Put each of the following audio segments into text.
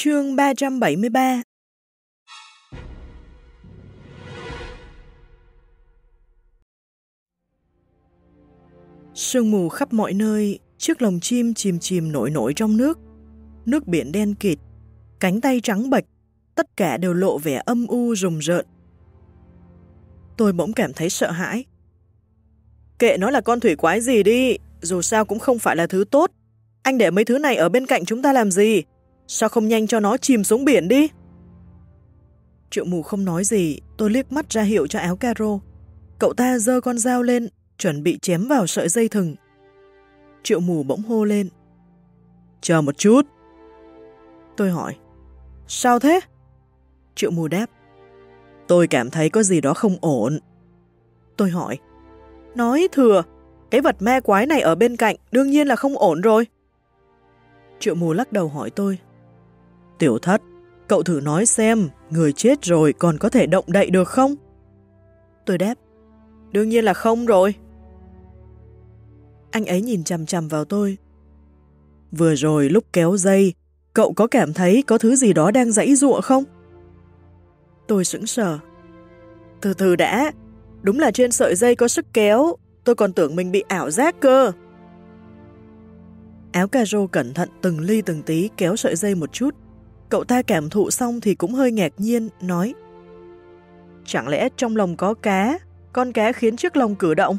Chương 373 Sương mù khắp mọi nơi, chiếc lồng chim chìm chìm nổi nổi trong nước. Nước biển đen kịt, cánh tay trắng bệch, tất cả đều lộ vẻ âm u rùng rợn. Tôi bỗng cảm thấy sợ hãi. Kệ nó là con thủy quái gì đi, dù sao cũng không phải là thứ tốt. Anh để mấy thứ này ở bên cạnh chúng ta làm gì? Sao không nhanh cho nó chìm xuống biển đi? Triệu mù không nói gì, tôi liếc mắt ra hiệu cho áo caro. Cậu ta giơ con dao lên, chuẩn bị chém vào sợi dây thừng. Triệu mù bỗng hô lên. Chờ một chút. Tôi hỏi. Sao thế? Triệu mù đáp. Tôi cảm thấy có gì đó không ổn. Tôi hỏi. Nói thừa, cái vật ma quái này ở bên cạnh đương nhiên là không ổn rồi. Triệu mù lắc đầu hỏi tôi. Tiểu thất, cậu thử nói xem, người chết rồi còn có thể động đậy được không? Tôi đáp. Đương nhiên là không rồi. Anh ấy nhìn chằm chằm vào tôi. Vừa rồi lúc kéo dây, cậu có cảm thấy có thứ gì đó đang dãy ruộng không? Tôi sững sờ. Từ từ đã, đúng là trên sợi dây có sức kéo, tôi còn tưởng mình bị ảo giác cơ. Áo cà rô cẩn thận từng ly từng tí kéo sợi dây một chút. Cậu ta cảm thụ xong thì cũng hơi ngạc nhiên, nói Chẳng lẽ trong lòng có cá, con cá khiến chiếc lồng cử động?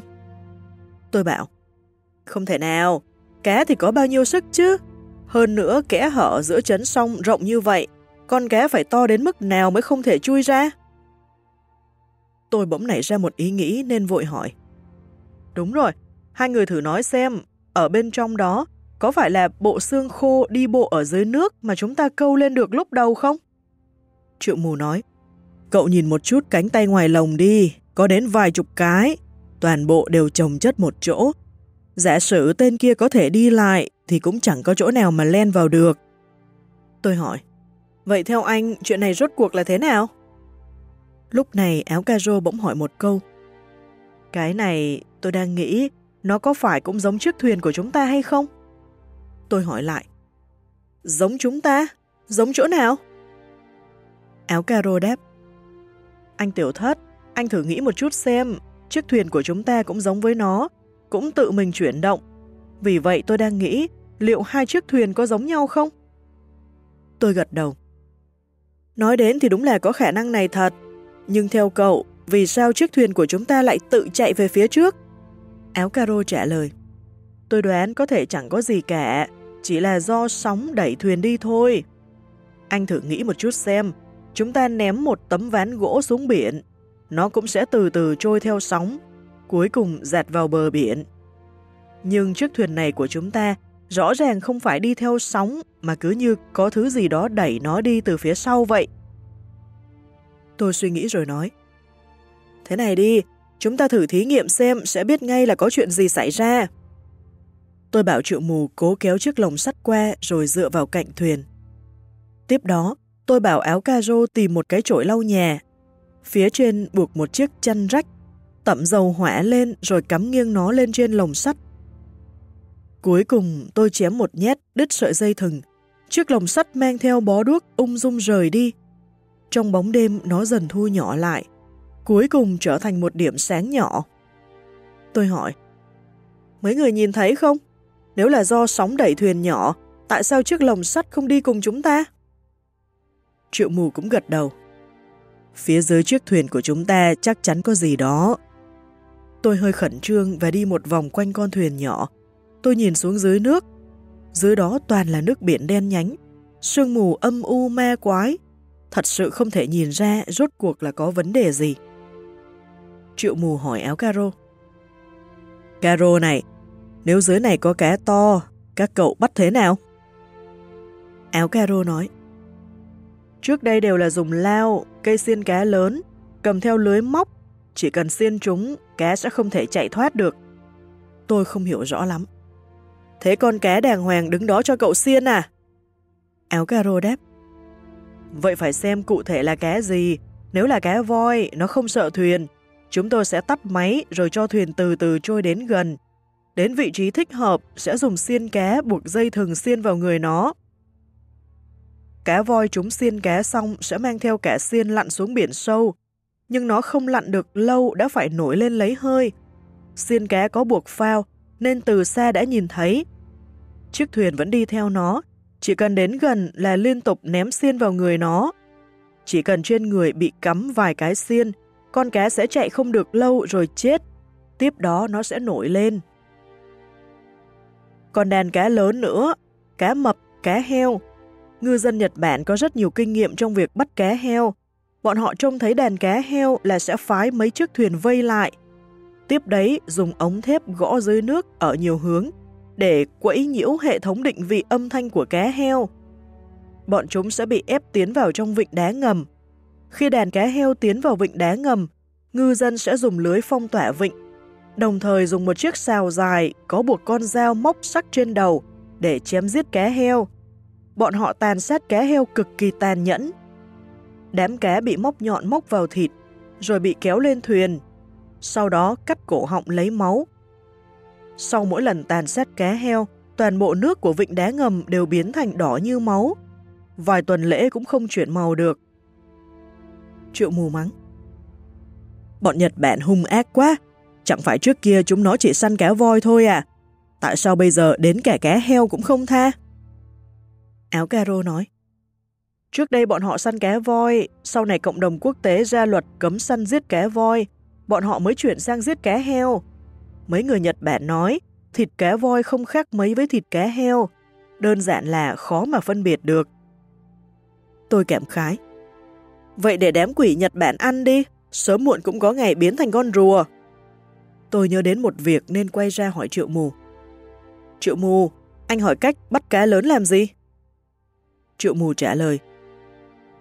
Tôi bảo Không thể nào, cá thì có bao nhiêu sức chứ? Hơn nữa kẽ hở giữa chấn sông rộng như vậy, con cá phải to đến mức nào mới không thể chui ra? Tôi bỗng nảy ra một ý nghĩ nên vội hỏi. Đúng rồi, hai người thử nói xem, ở bên trong đó có phải là bộ xương khô đi bộ ở dưới nước mà chúng ta câu lên được lúc đầu không? Triệu mù nói, cậu nhìn một chút cánh tay ngoài lồng đi, có đến vài chục cái, toàn bộ đều trồng chất một chỗ. Giả sử tên kia có thể đi lại thì cũng chẳng có chỗ nào mà len vào được. Tôi hỏi, vậy theo anh chuyện này rốt cuộc là thế nào? Lúc này áo caro bỗng hỏi một câu. Cái này tôi đang nghĩ nó có phải cũng giống chiếc thuyền của chúng ta hay không? Tôi hỏi lại. Giống chúng ta? Giống chỗ nào? Áo caro đáp. Anh tiểu thất, anh thử nghĩ một chút xem, chiếc thuyền của chúng ta cũng giống với nó, cũng tự mình chuyển động. Vì vậy tôi đang nghĩ, liệu hai chiếc thuyền có giống nhau không? Tôi gật đầu. Nói đến thì đúng là có khả năng này thật, nhưng theo cậu, vì sao chiếc thuyền của chúng ta lại tự chạy về phía trước? Áo caro trả lời. Tôi đoán có thể chẳng có gì cả, chỉ là do sóng đẩy thuyền đi thôi. Anh thử nghĩ một chút xem, chúng ta ném một tấm ván gỗ xuống biển, nó cũng sẽ từ từ trôi theo sóng, cuối cùng dạt vào bờ biển. Nhưng chiếc thuyền này của chúng ta rõ ràng không phải đi theo sóng mà cứ như có thứ gì đó đẩy nó đi từ phía sau vậy. Tôi suy nghĩ rồi nói. Thế này đi, chúng ta thử thí nghiệm xem sẽ biết ngay là có chuyện gì xảy ra. Tôi bảo triệu mù cố kéo chiếc lồng sắt qua rồi dựa vào cạnh thuyền. Tiếp đó, tôi bảo áo caro tìm một cái chổi lau nhà. Phía trên buộc một chiếc chăn rách, tẩm dầu hỏa lên rồi cắm nghiêng nó lên trên lồng sắt. Cuối cùng tôi chém một nhét đứt sợi dây thừng. Chiếc lồng sắt mang theo bó đuốc ung dung rời đi. Trong bóng đêm nó dần thu nhỏ lại, cuối cùng trở thành một điểm sáng nhỏ. Tôi hỏi, mấy người nhìn thấy không? Nếu là do sóng đẩy thuyền nhỏ, tại sao chiếc lồng sắt không đi cùng chúng ta? Triệu mù cũng gật đầu. Phía dưới chiếc thuyền của chúng ta chắc chắn có gì đó. Tôi hơi khẩn trương và đi một vòng quanh con thuyền nhỏ. Tôi nhìn xuống dưới nước. Dưới đó toàn là nước biển đen nhánh, sương mù âm u ma quái. Thật sự không thể nhìn ra rốt cuộc là có vấn đề gì. Triệu mù hỏi áo caro. Caro này, nếu dưới này có cá to, các cậu bắt thế nào? Áo caro nói. Trước đây đều là dùng lao, cây xiên cá lớn, cầm theo lưới móc. Chỉ cần xiên chúng, cá sẽ không thể chạy thoát được. Tôi không hiểu rõ lắm. Thế con cá đàng hoàng đứng đó cho cậu xiên à? Áo caro đáp. Vậy phải xem cụ thể là cá gì. Nếu là cá voi, nó không sợ thuyền. Chúng tôi sẽ tắt máy rồi cho thuyền từ từ trôi đến gần, Đến vị trí thích hợp sẽ dùng xiên cá buộc dây thừng xiên vào người nó. cá voi chúng xiên cá xong sẽ mang theo cả xiên lặn xuống biển sâu, nhưng nó không lặn được lâu đã phải nổi lên lấy hơi. Xiên cá có buộc phao, nên từ xa đã nhìn thấy. Chiếc thuyền vẫn đi theo nó, chỉ cần đến gần là liên tục ném xiên vào người nó. Chỉ cần trên người bị cắm vài cái xiên, con cá sẽ chạy không được lâu rồi chết. Tiếp đó nó sẽ nổi lên. Còn đàn cá lớn nữa, cá mập, cá heo. Ngư dân Nhật Bản có rất nhiều kinh nghiệm trong việc bắt cá heo. Bọn họ trông thấy đàn cá heo là sẽ phái mấy chiếc thuyền vây lại. Tiếp đấy dùng ống thép gõ dưới nước ở nhiều hướng để quẫy nhiễu hệ thống định vị âm thanh của cá heo. Bọn chúng sẽ bị ép tiến vào trong vịnh đá ngầm. Khi đàn cá heo tiến vào vịnh đá ngầm, ngư dân sẽ dùng lưới phong tỏa vịnh, đồng thời dùng một chiếc xào dài có buộc con dao móc sắc trên đầu để chém giết cá heo. Bọn họ tàn sát cá heo cực kỳ tàn nhẫn. Đám cá bị móc nhọn móc vào thịt, rồi bị kéo lên thuyền, sau đó cắt cổ họng lấy máu. Sau mỗi lần tàn sát cá heo, toàn bộ nước của vịnh đá ngầm đều biến thành đỏ như máu. Vài tuần lễ cũng không chuyển màu được. Triệu mù mắng. Bọn Nhật Bản hung ác quá, chẳng phải trước kia chúng nó chỉ săn cá voi thôi à? Tại sao bây giờ đến cả cá heo cũng không tha? Áo caro nói. Trước đây bọn họ săn cá voi, sau này cộng đồng quốc tế ra luật cấm săn giết cá voi, bọn họ mới chuyển sang giết cá heo. Mấy người Nhật Bản nói, thịt cá voi không khác mấy với thịt cá heo, đơn giản là khó mà phân biệt được. Tôi cảm khái. Vậy để đám quỷ Nhật Bản ăn đi, sớm muộn cũng có ngày biến thành con rùa. Tôi nhớ đến một việc nên quay ra hỏi Triệu Mù. Triệu Mù, anh hỏi cách bắt cá lớn làm gì? Triệu Mù trả lời.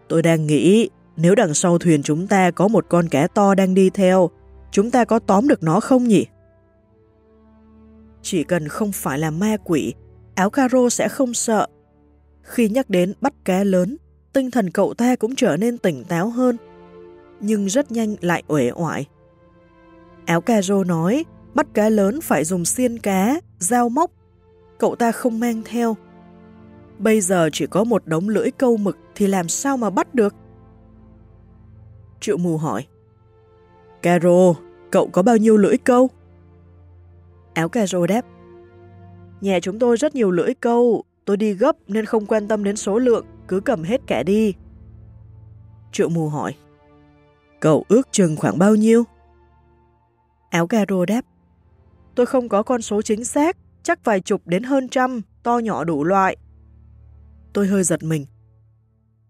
Tôi đang nghĩ nếu đằng sau thuyền chúng ta có một con cá to đang đi theo, chúng ta có tóm được nó không nhỉ? Chỉ cần không phải là ma quỷ, áo caro sẽ không sợ. Khi nhắc đến bắt cá lớn, tinh thần cậu ta cũng trở nên tỉnh táo hơn, nhưng rất nhanh lại uể oải. Áo caro nói, bắt cá lớn phải dùng xiên cá, dao móc. Cậu ta không mang theo. Bây giờ chỉ có một đống lưỡi câu mực thì làm sao mà bắt được? Triệu mù hỏi. Caro, cậu có bao nhiêu lưỡi câu? Áo caro đáp. Nhà chúng tôi rất nhiều lưỡi câu, tôi đi gấp nên không quan tâm đến số lượng, cứ cầm hết cả đi. Triệu mù hỏi. Cậu ước chừng khoảng bao nhiêu? Áo caro đáp. Tôi không có con số chính xác, chắc vài chục đến hơn trăm, to nhỏ đủ loại. Tôi hơi giật mình.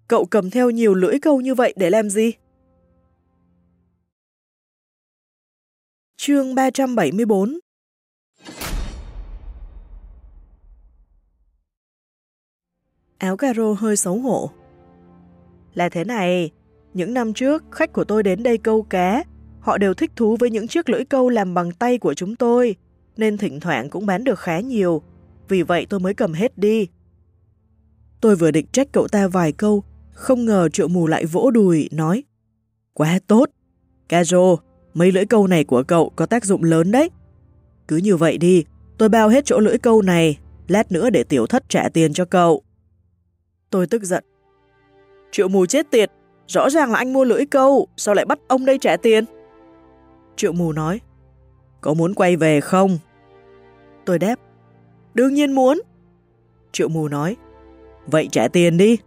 Cậu cầm theo nhiều lưỡi câu như vậy để làm gì? Chương 374 Áo caro hơi xấu hổ. Là thế này, những năm trước khách của tôi đến đây câu cá, họ đều thích thú với những chiếc lưỡi câu làm bằng tay của chúng tôi, nên thỉnh thoảng cũng bán được khá nhiều, vì vậy tôi mới cầm hết đi. Tôi vừa định trách cậu ta vài câu, không ngờ triệu mù lại vỗ đùi, nói Quá tốt! Caro, mấy lưỡi câu này của cậu có tác dụng lớn đấy. Cứ như vậy đi, tôi bao hết chỗ lưỡi câu này, lát nữa để tiểu thất trả tiền cho cậu. Tôi tức giận. Triệu mù chết tiệt, rõ ràng là anh mua lưỡi câu, sao lại bắt ông đây trả tiền? Triệu mù nói, có muốn quay về không? Tôi đáp, đương nhiên muốn. Triệu mù nói, vậy trả tiền đi.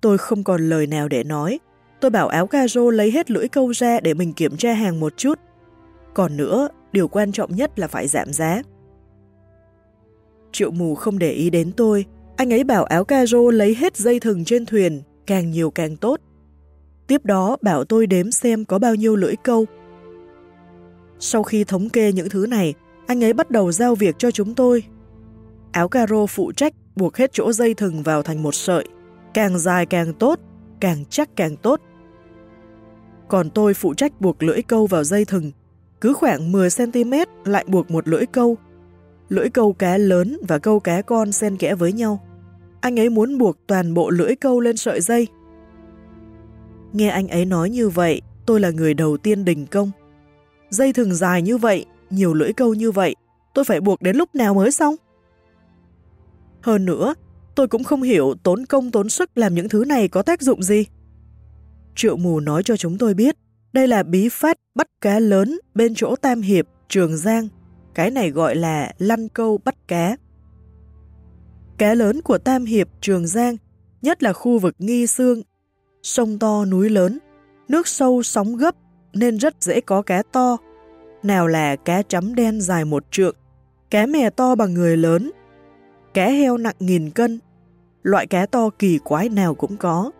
Tôi không còn lời nào để nói, tôi bảo áo caro lấy hết lưỡi câu ra để mình kiểm tra hàng một chút. Còn nữa, điều quan trọng nhất là phải giảm giá. Triệu mù không để ý đến tôi, anh ấy bảo áo caro lấy hết dây thừng trên thuyền, càng nhiều càng tốt. Tiếp đó bảo tôi đếm xem có bao nhiêu lưỡi câu. Sau khi thống kê những thứ này, anh ấy bắt đầu giao việc cho chúng tôi. Áo caro phụ trách buộc hết chỗ dây thừng vào thành một sợi, càng dài càng tốt, càng chắc càng tốt. Còn tôi phụ trách buộc lưỡi câu vào dây thừng, cứ khoảng 10cm lại buộc một lưỡi câu. Lưỡi câu cá lớn và câu cá con xen kẽ với nhau. Anh ấy muốn buộc toàn bộ lưỡi câu lên sợi dây. Nghe anh ấy nói như vậy, tôi là người đầu tiên đình công. Dây thừng dài như vậy, nhiều lưỡi câu như vậy, tôi phải buộc đến lúc nào mới xong? Hơn nữa, Tôi cũng không hiểu tốn công tốn sức làm những thứ này có tác dụng gì. Triệu mù nói cho chúng tôi biết, đây là bí phát bắt cá lớn bên chỗ Tam Hiệp, Trường Giang. Cái này gọi là lăn câu bắt cá. Cá lớn của Tam Hiệp, Trường Giang, nhất là khu vực Nghi Sương, sông to núi lớn, nước sâu sóng gấp nên rất dễ có cá to. Nào là cá chấm đen dài một trượng, cá mè to bằng người lớn, cá heo nặng nghìn cân, loại cá to kỳ quái nào cũng có.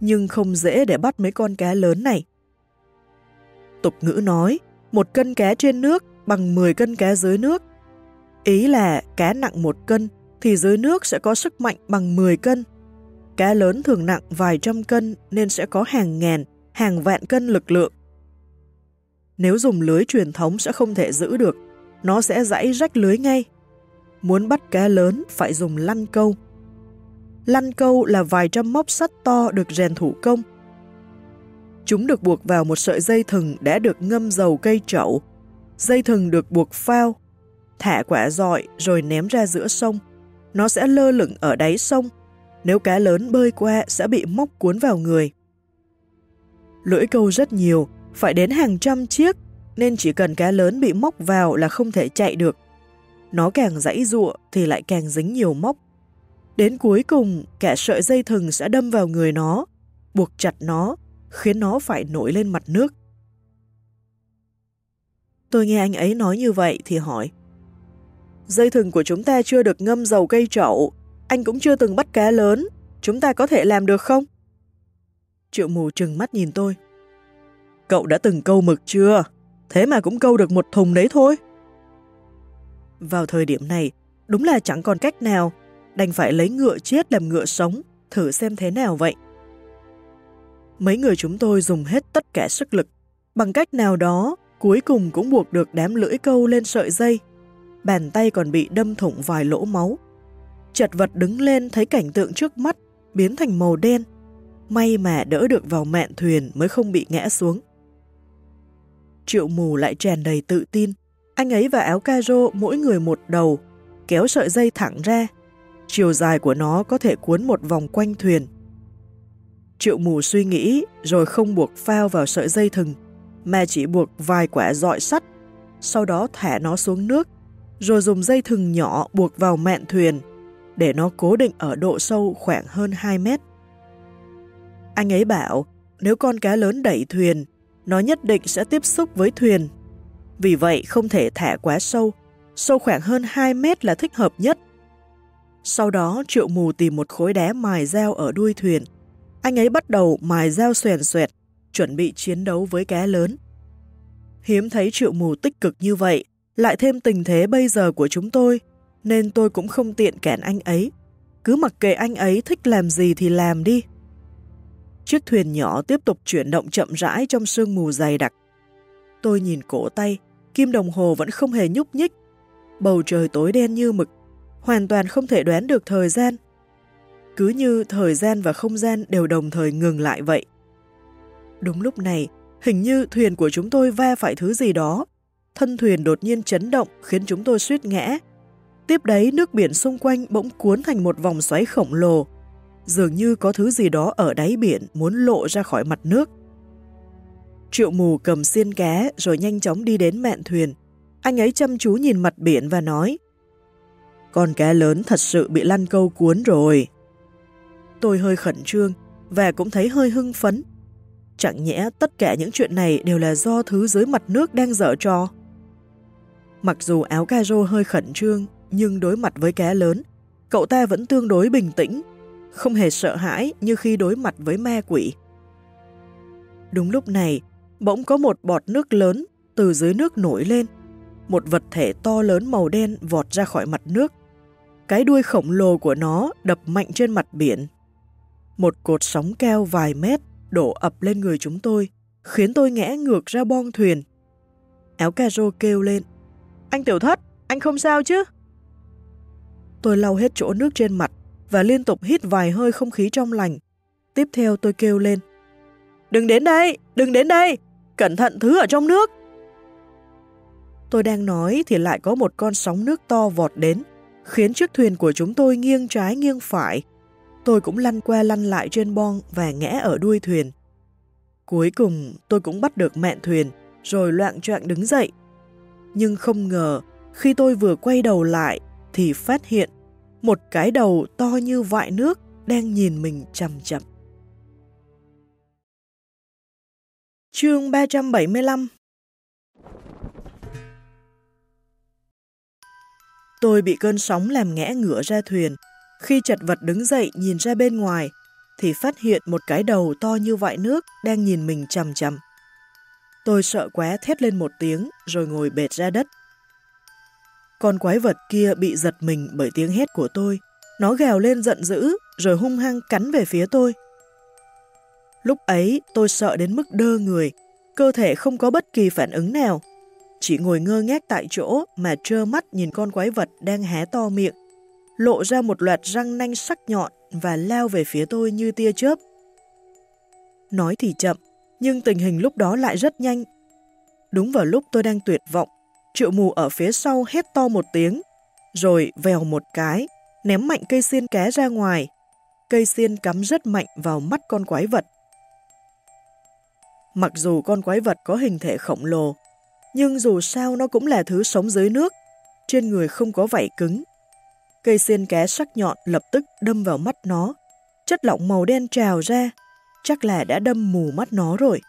Nhưng không dễ để bắt mấy con cá lớn này. Tục ngữ nói, một cân cá trên nước bằng 10 cân cá dưới nước. Ý là cá nặng một cân thì dưới nước sẽ có sức mạnh bằng 10 cân. Cá lớn thường nặng vài trăm cân nên sẽ có hàng ngàn, hàng vạn cân lực lượng. Nếu dùng lưới truyền thống sẽ không thể giữ được, nó sẽ dãy rách lưới ngay. Muốn bắt cá lớn phải dùng lăn câu. Lăn câu là vài trăm móc sắt to được rèn thủ công. Chúng được buộc vào một sợi dây thừng đã được ngâm dầu cây trậu. Dây thừng được buộc phao, thả quả dọi rồi ném ra giữa sông. Nó sẽ lơ lửng ở đáy sông. Nếu cá lớn bơi qua sẽ bị móc cuốn vào người. Lưỡi câu rất nhiều, phải đến hàng trăm chiếc, nên chỉ cần cá lớn bị móc vào là không thể chạy được. Nó càng dãy ruộng thì lại càng dính nhiều móc. Đến cuối cùng, cả sợi dây thừng sẽ đâm vào người nó, buộc chặt nó, khiến nó phải nổi lên mặt nước. Tôi nghe anh ấy nói như vậy thì hỏi. Dây thừng của chúng ta chưa được ngâm dầu cây trậu, anh cũng chưa từng bắt cá lớn, chúng ta có thể làm được không? Triệu mù trừng mắt nhìn tôi. Cậu đã từng câu mực chưa? Thế mà cũng câu được một thùng đấy thôi. Vào thời điểm này, đúng là chẳng còn cách nào, đành phải lấy ngựa chết làm ngựa sống, thử xem thế nào vậy. Mấy người chúng tôi dùng hết tất cả sức lực, bằng cách nào đó cuối cùng cũng buộc được đám lưỡi câu lên sợi dây. Bàn tay còn bị đâm thủng vài lỗ máu. Chật vật đứng lên thấy cảnh tượng trước mắt biến thành màu đen. May mà đỡ được vào mạn thuyền mới không bị ngã xuống. Triệu mù lại tràn đầy tự tin. Anh ấy và áo caro mỗi người một đầu, kéo sợi dây thẳng ra. Chiều dài của nó có thể cuốn một vòng quanh thuyền. Triệu mù suy nghĩ rồi không buộc phao vào sợi dây thừng, mà chỉ buộc vài quả dọi sắt, sau đó thả nó xuống nước, rồi dùng dây thừng nhỏ buộc vào mạn thuyền, để nó cố định ở độ sâu khoảng hơn 2 mét. Anh ấy bảo, nếu con cá lớn đẩy thuyền nó nhất định sẽ tiếp xúc với thuyền. Vì vậy không thể thả quá sâu, sâu khoảng hơn 2 mét là thích hợp nhất. Sau đó triệu mù tìm một khối đá mài dao ở đuôi thuyền. Anh ấy bắt đầu mài dao xoèn xoẹt, chuẩn bị chiến đấu với cá lớn. Hiếm thấy triệu mù tích cực như vậy, lại thêm tình thế bây giờ của chúng tôi, nên tôi cũng không tiện cản anh ấy. Cứ mặc kệ anh ấy thích làm gì thì làm đi. Chiếc thuyền nhỏ tiếp tục chuyển động chậm rãi trong sương mù dày đặc. Tôi nhìn cổ tay, kim đồng hồ vẫn không hề nhúc nhích. Bầu trời tối đen như mực, hoàn toàn không thể đoán được thời gian. Cứ như thời gian và không gian đều đồng thời ngừng lại vậy. Đúng lúc này, hình như thuyền của chúng tôi va phải thứ gì đó. Thân thuyền đột nhiên chấn động khiến chúng tôi suýt ngã. Tiếp đấy nước biển xung quanh bỗng cuốn thành một vòng xoáy khổng lồ, dường như có thứ gì đó ở đáy biển muốn lộ ra khỏi mặt nước. Triệu mù cầm xiên cá rồi nhanh chóng đi đến mạn thuyền. Anh ấy chăm chú nhìn mặt biển và nói Con cá lớn thật sự bị lăn câu cuốn rồi. Tôi hơi khẩn trương và cũng thấy hơi hưng phấn. Chẳng nhẽ tất cả những chuyện này đều là do thứ dưới mặt nước đang dở trò. Mặc dù áo caro hơi khẩn trương, nhưng đối mặt với cá lớn, cậu ta vẫn tương đối bình tĩnh không hề sợ hãi như khi đối mặt với ma quỷ. Đúng lúc này, bỗng có một bọt nước lớn từ dưới nước nổi lên. Một vật thể to lớn màu đen vọt ra khỏi mặt nước. Cái đuôi khổng lồ của nó đập mạnh trên mặt biển. Một cột sóng cao vài mét đổ ập lên người chúng tôi, khiến tôi ngã ngược ra bong thuyền. Áo caro kêu lên. Anh tiểu thất, anh không sao chứ? Tôi lau hết chỗ nước trên mặt, và liên tục hít vài hơi không khí trong lành. Tiếp theo tôi kêu lên. Đừng đến đây, đừng đến đây, cẩn thận thứ ở trong nước. Tôi đang nói thì lại có một con sóng nước to vọt đến, khiến chiếc thuyền của chúng tôi nghiêng trái nghiêng phải. Tôi cũng lăn qua lăn lại trên bon và ngã ở đuôi thuyền. Cuối cùng tôi cũng bắt được mẹn thuyền, rồi loạn choạng đứng dậy. Nhưng không ngờ, khi tôi vừa quay đầu lại, thì phát hiện một cái đầu to như vại nước đang nhìn mình chầm chậm. Chương 375 Tôi bị cơn sóng làm ngã ngửa ra thuyền. Khi chật vật đứng dậy nhìn ra bên ngoài, thì phát hiện một cái đầu to như vại nước đang nhìn mình chầm chầm. Tôi sợ quá thét lên một tiếng rồi ngồi bệt ra đất. Con quái vật kia bị giật mình bởi tiếng hét của tôi. Nó gào lên giận dữ rồi hung hăng cắn về phía tôi. Lúc ấy tôi sợ đến mức đơ người, cơ thể không có bất kỳ phản ứng nào. Chỉ ngồi ngơ ngác tại chỗ mà trơ mắt nhìn con quái vật đang hé to miệng, lộ ra một loạt răng nanh sắc nhọn và lao về phía tôi như tia chớp. Nói thì chậm, nhưng tình hình lúc đó lại rất nhanh. Đúng vào lúc tôi đang tuyệt vọng, triệu mù ở phía sau hét to một tiếng, rồi vèo một cái, ném mạnh cây xiên ké ra ngoài. Cây xiên cắm rất mạnh vào mắt con quái vật. Mặc dù con quái vật có hình thể khổng lồ, nhưng dù sao nó cũng là thứ sống dưới nước, trên người không có vảy cứng. Cây xiên ké sắc nhọn lập tức đâm vào mắt nó, chất lỏng màu đen trào ra, chắc là đã đâm mù mắt nó rồi.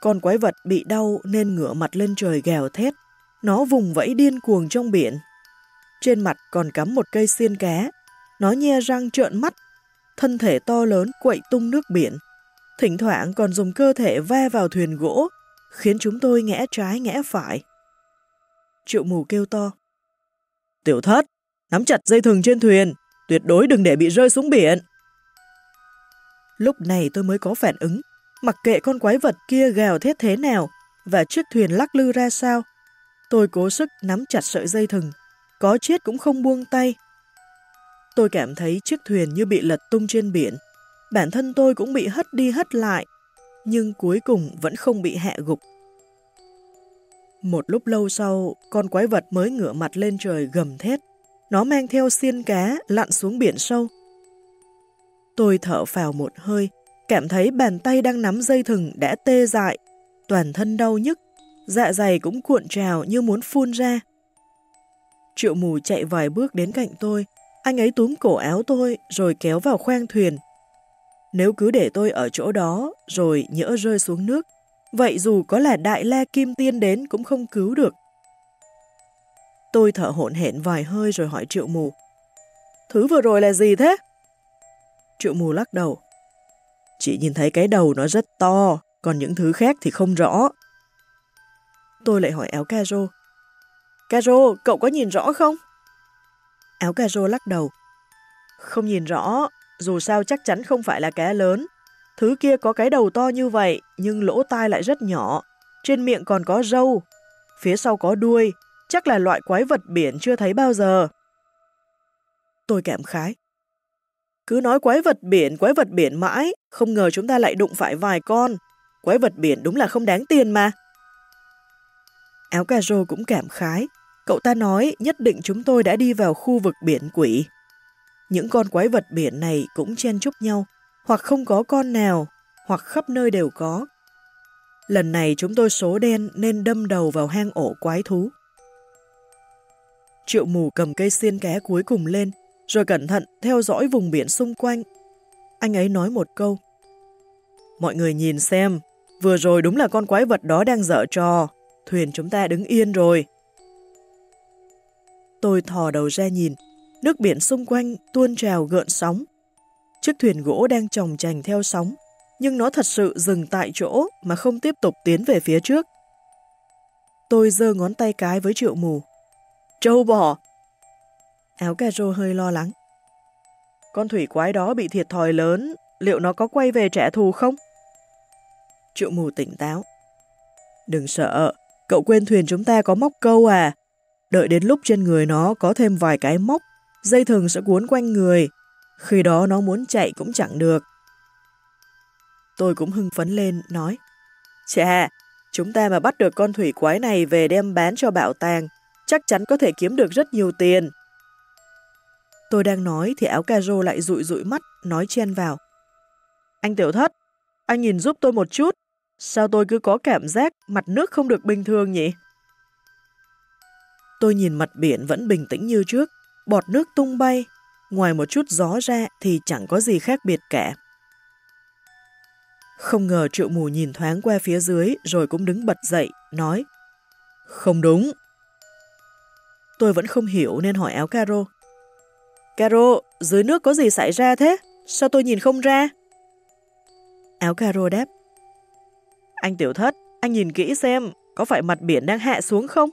Con quái vật bị đau nên ngửa mặt lên trời gào thét, nó vùng vẫy điên cuồng trong biển. Trên mặt còn cắm một cây xiên cá, nó nhe răng trợn mắt, thân thể to lớn quậy tung nước biển. Thỉnh thoảng còn dùng cơ thể va vào thuyền gỗ, khiến chúng tôi ngã trái ngã phải. Triệu mù kêu to. Tiểu thất, nắm chặt dây thừng trên thuyền, tuyệt đối đừng để bị rơi xuống biển. Lúc này tôi mới có phản ứng, mặc kệ con quái vật kia gào thét thế nào và chiếc thuyền lắc lư ra sao. Tôi cố sức nắm chặt sợi dây thừng, có chết cũng không buông tay. Tôi cảm thấy chiếc thuyền như bị lật tung trên biển, bản thân tôi cũng bị hất đi hất lại, nhưng cuối cùng vẫn không bị hạ gục. Một lúc lâu sau, con quái vật mới ngửa mặt lên trời gầm thét. Nó mang theo xiên cá lặn xuống biển sâu. Tôi thở phào một hơi, cảm thấy bàn tay đang nắm dây thừng đã tê dại, toàn thân đau nhức, dạ dày cũng cuộn trào như muốn phun ra. Triệu mù chạy vài bước đến cạnh tôi, anh ấy túm cổ áo tôi rồi kéo vào khoang thuyền. Nếu cứ để tôi ở chỗ đó rồi nhỡ rơi xuống nước, vậy dù có là đại la kim tiên đến cũng không cứu được. Tôi thở hổn hển vài hơi rồi hỏi triệu mù. Thứ vừa rồi là gì thế? Triệu mù lắc đầu. Chỉ nhìn thấy cái đầu nó rất to, còn những thứ khác thì không rõ. Tôi lại hỏi áo caro. Caro, cậu có nhìn rõ không? Áo caro lắc đầu. Không nhìn rõ, dù sao chắc chắn không phải là cá lớn. Thứ kia có cái đầu to như vậy, nhưng lỗ tai lại rất nhỏ. Trên miệng còn có râu, phía sau có đuôi, chắc là loại quái vật biển chưa thấy bao giờ. Tôi cảm khái. Cứ nói quái vật biển, quái vật biển mãi, không ngờ chúng ta lại đụng phải vài con. Quái vật biển đúng là không đáng tiền mà. Áo cà rô cũng cảm khái. Cậu ta nói nhất định chúng tôi đã đi vào khu vực biển quỷ. Những con quái vật biển này cũng chen chúc nhau, hoặc không có con nào, hoặc khắp nơi đều có. Lần này chúng tôi số đen nên đâm đầu vào hang ổ quái thú. Triệu mù cầm cây xiên cá cuối cùng lên, rồi cẩn thận theo dõi vùng biển xung quanh. Anh ấy nói một câu. Mọi người nhìn xem, vừa rồi đúng là con quái vật đó đang dở trò, thuyền chúng ta đứng yên rồi. Tôi thò đầu ra nhìn, nước biển xung quanh tuôn trào gợn sóng. Chiếc thuyền gỗ đang trồng chành theo sóng, nhưng nó thật sự dừng tại chỗ mà không tiếp tục tiến về phía trước. Tôi giơ ngón tay cái với triệu mù. Châu bò! Áo cà rô hơi lo lắng. Con thủy quái đó bị thiệt thòi lớn, liệu nó có quay về trả thù không? Triệu mù tỉnh táo. Đừng sợ, cậu quên thuyền chúng ta có móc câu à? Đợi đến lúc trên người nó có thêm vài cái móc, dây thừng sẽ cuốn quanh người. Khi đó nó muốn chạy cũng chẳng được. Tôi cũng hưng phấn lên, nói. Chà, chúng ta mà bắt được con thủy quái này về đem bán cho bảo tàng, chắc chắn có thể kiếm được rất nhiều tiền. Tôi đang nói thì áo caro lại rụi rụi mắt, nói chen vào. Anh tiểu thất, anh nhìn giúp tôi một chút, sao tôi cứ có cảm giác mặt nước không được bình thường nhỉ? Tôi nhìn mặt biển vẫn bình tĩnh như trước, bọt nước tung bay, ngoài một chút gió ra thì chẳng có gì khác biệt cả. Không ngờ triệu mù nhìn thoáng qua phía dưới rồi cũng đứng bật dậy, nói Không đúng. Tôi vẫn không hiểu nên hỏi áo caro. Caro, dưới nước có gì xảy ra thế? Sao tôi nhìn không ra? Áo caro đáp. Anh tiểu thất, anh nhìn kỹ xem, có phải mặt biển đang hạ xuống không?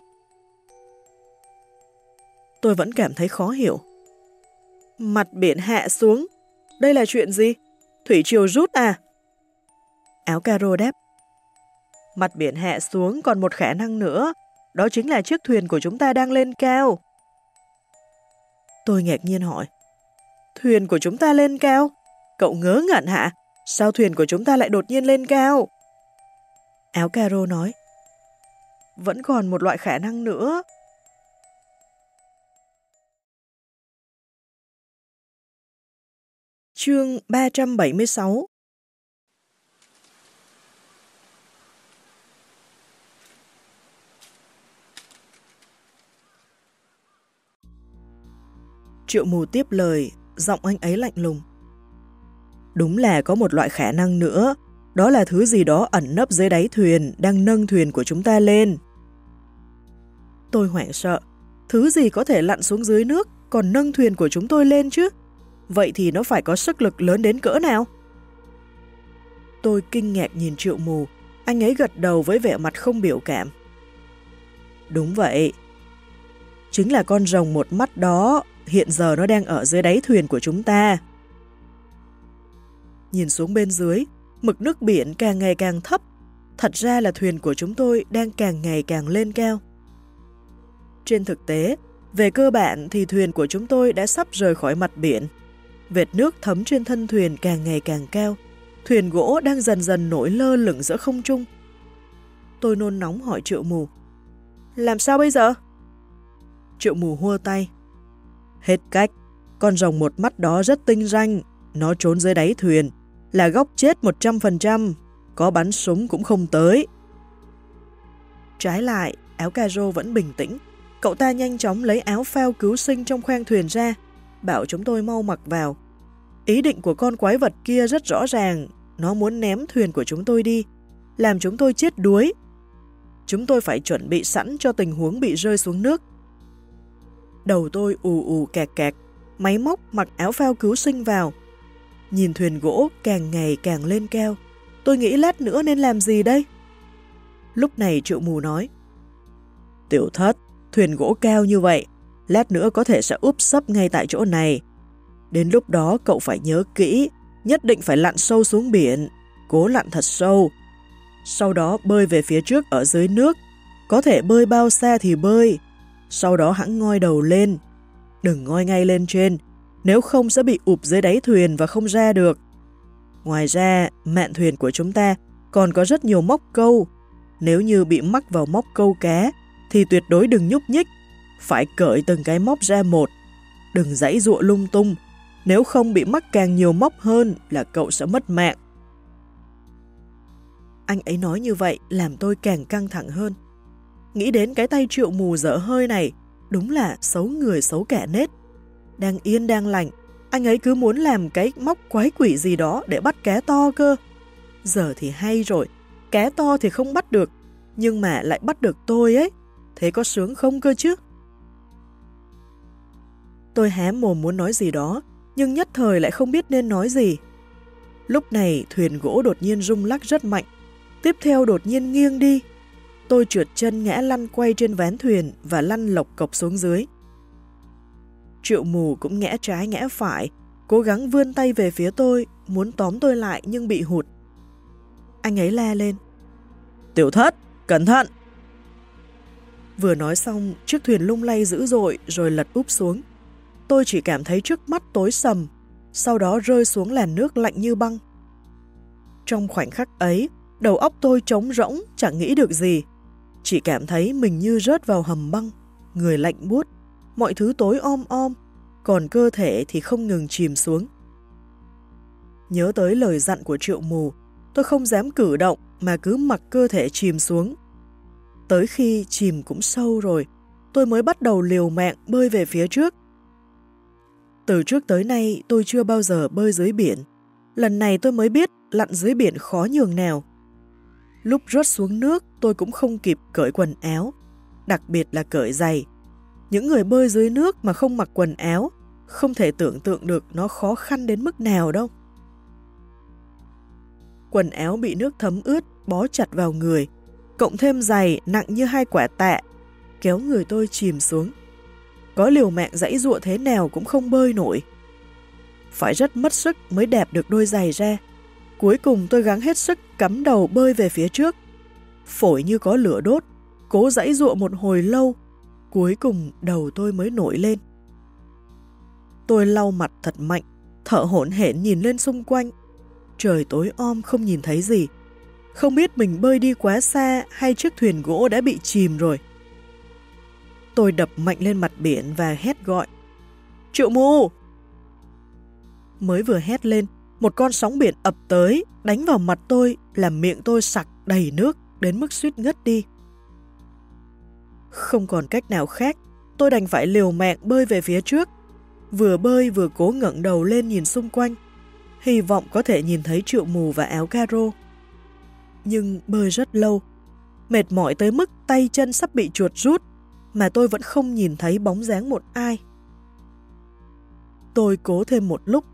Tôi vẫn cảm thấy khó hiểu. Mặt biển hạ xuống? Đây là chuyện gì? Thủy triều rút à? Áo caro đáp. Mặt biển hạ xuống còn một khả năng nữa, đó chính là chiếc thuyền của chúng ta đang lên cao. Tôi ngạc nhiên hỏi. Thuyền của chúng ta lên cao? Cậu ngớ ngẩn hả? Sao thuyền của chúng ta lại đột nhiên lên cao? Áo caro nói. Vẫn còn một loại khả năng nữa. Chương 376 Triệu mù tiếp lời, giọng anh ấy lạnh lùng. Đúng là có một loại khả năng nữa, đó là thứ gì đó ẩn nấp dưới đáy thuyền đang nâng thuyền của chúng ta lên. Tôi hoảng sợ, thứ gì có thể lặn xuống dưới nước còn nâng thuyền của chúng tôi lên chứ? Vậy thì nó phải có sức lực lớn đến cỡ nào? Tôi kinh ngạc nhìn triệu mù, anh ấy gật đầu với vẻ mặt không biểu cảm. Đúng vậy. Chính là con rồng một mắt đó hiện giờ nó đang ở dưới đáy thuyền của chúng ta. Nhìn xuống bên dưới, mực nước biển càng ngày càng thấp, thật ra là thuyền của chúng tôi đang càng ngày càng lên cao. Trên thực tế, về cơ bản thì thuyền của chúng tôi đã sắp rời khỏi mặt biển. Vệt nước thấm trên thân thuyền càng ngày càng cao, thuyền gỗ đang dần dần nổi lơ lửng giữa không trung. Tôi nôn nóng hỏi triệu mù. Làm sao bây giờ? Triệu mù hua tay. Hết cách, con rồng một mắt đó rất tinh ranh, nó trốn dưới đáy thuyền, là góc chết 100%, có bắn súng cũng không tới. Trái lại, áo caro vẫn bình tĩnh, cậu ta nhanh chóng lấy áo phao cứu sinh trong khoang thuyền ra, bảo chúng tôi mau mặc vào. Ý định của con quái vật kia rất rõ ràng, nó muốn ném thuyền của chúng tôi đi, làm chúng tôi chết đuối. Chúng tôi phải chuẩn bị sẵn cho tình huống bị rơi xuống nước, Đầu tôi ù ù kẹt kẹt, máy móc mặc áo phao cứu sinh vào. Nhìn thuyền gỗ càng ngày càng lên cao, tôi nghĩ lát nữa nên làm gì đây? Lúc này triệu mù nói, Tiểu thất, thuyền gỗ cao như vậy, lát nữa có thể sẽ úp sấp ngay tại chỗ này. Đến lúc đó cậu phải nhớ kỹ, nhất định phải lặn sâu xuống biển, cố lặn thật sâu. Sau đó bơi về phía trước ở dưới nước, có thể bơi bao xa thì bơi, sau đó hãng ngoi đầu lên. Đừng ngoi ngay lên trên, nếu không sẽ bị ụp dưới đáy thuyền và không ra được. Ngoài ra, mạn thuyền của chúng ta còn có rất nhiều móc câu. Nếu như bị mắc vào móc câu cá, thì tuyệt đối đừng nhúc nhích. Phải cởi từng cái móc ra một. Đừng dãy dụa lung tung. Nếu không bị mắc càng nhiều móc hơn là cậu sẽ mất mạng. Anh ấy nói như vậy làm tôi càng căng thẳng hơn. Nghĩ đến cái tay triệu mù dở hơi này, đúng là xấu người xấu kẻ nết. Đang yên đang lành, anh ấy cứ muốn làm cái móc quái quỷ gì đó để bắt cá to cơ. Giờ thì hay rồi, cá to thì không bắt được, nhưng mà lại bắt được tôi ấy. Thế có sướng không cơ chứ? Tôi hé mồm muốn nói gì đó, nhưng nhất thời lại không biết nên nói gì. Lúc này thuyền gỗ đột nhiên rung lắc rất mạnh, tiếp theo đột nhiên nghiêng đi, Tôi trượt chân ngã lăn quay trên ván thuyền và lăn lộc cộc xuống dưới. Triệu mù cũng ngã trái ngã phải, cố gắng vươn tay về phía tôi, muốn tóm tôi lại nhưng bị hụt. Anh ấy la lên. Tiểu thất, cẩn thận! Vừa nói xong, chiếc thuyền lung lay dữ dội rồi lật úp xuống. Tôi chỉ cảm thấy trước mắt tối sầm, sau đó rơi xuống làn nước lạnh như băng. Trong khoảnh khắc ấy, đầu óc tôi trống rỗng, chẳng nghĩ được gì. Chỉ cảm thấy mình như rớt vào hầm băng, người lạnh buốt, mọi thứ tối om om, còn cơ thể thì không ngừng chìm xuống. Nhớ tới lời dặn của triệu mù, tôi không dám cử động mà cứ mặc cơ thể chìm xuống. Tới khi chìm cũng sâu rồi, tôi mới bắt đầu liều mạng bơi về phía trước. Từ trước tới nay tôi chưa bao giờ bơi dưới biển. Lần này tôi mới biết lặn dưới biển khó nhường nào. Lúc rớt xuống nước tôi cũng không kịp cởi quần áo, đặc biệt là cởi giày. Những người bơi dưới nước mà không mặc quần áo, không thể tưởng tượng được nó khó khăn đến mức nào đâu. Quần áo bị nước thấm ướt, bó chặt vào người, cộng thêm giày nặng như hai quả tạ, kéo người tôi chìm xuống. Có liều mạng dãy dụa thế nào cũng không bơi nổi. Phải rất mất sức mới đẹp được đôi giày ra. Cuối cùng tôi gắng hết sức cắm đầu bơi về phía trước. Phổi như có lửa đốt, cố dãy dụa một hồi lâu, cuối cùng đầu tôi mới nổi lên. Tôi lau mặt thật mạnh, thở hổn hển nhìn lên xung quanh. Trời tối om không nhìn thấy gì. Không biết mình bơi đi quá xa hay chiếc thuyền gỗ đã bị chìm rồi. Tôi đập mạnh lên mặt biển và hét gọi. Triệu mù! Mới vừa hét lên, một con sóng biển ập tới, đánh vào mặt tôi, làm miệng tôi sặc đầy nước, đến mức suýt ngất đi. Không còn cách nào khác, tôi đành phải liều mạng bơi về phía trước. Vừa bơi vừa cố ngẩng đầu lên nhìn xung quanh, hy vọng có thể nhìn thấy triệu mù và áo caro. Nhưng bơi rất lâu, mệt mỏi tới mức tay chân sắp bị chuột rút, mà tôi vẫn không nhìn thấy bóng dáng một ai. Tôi cố thêm một lúc,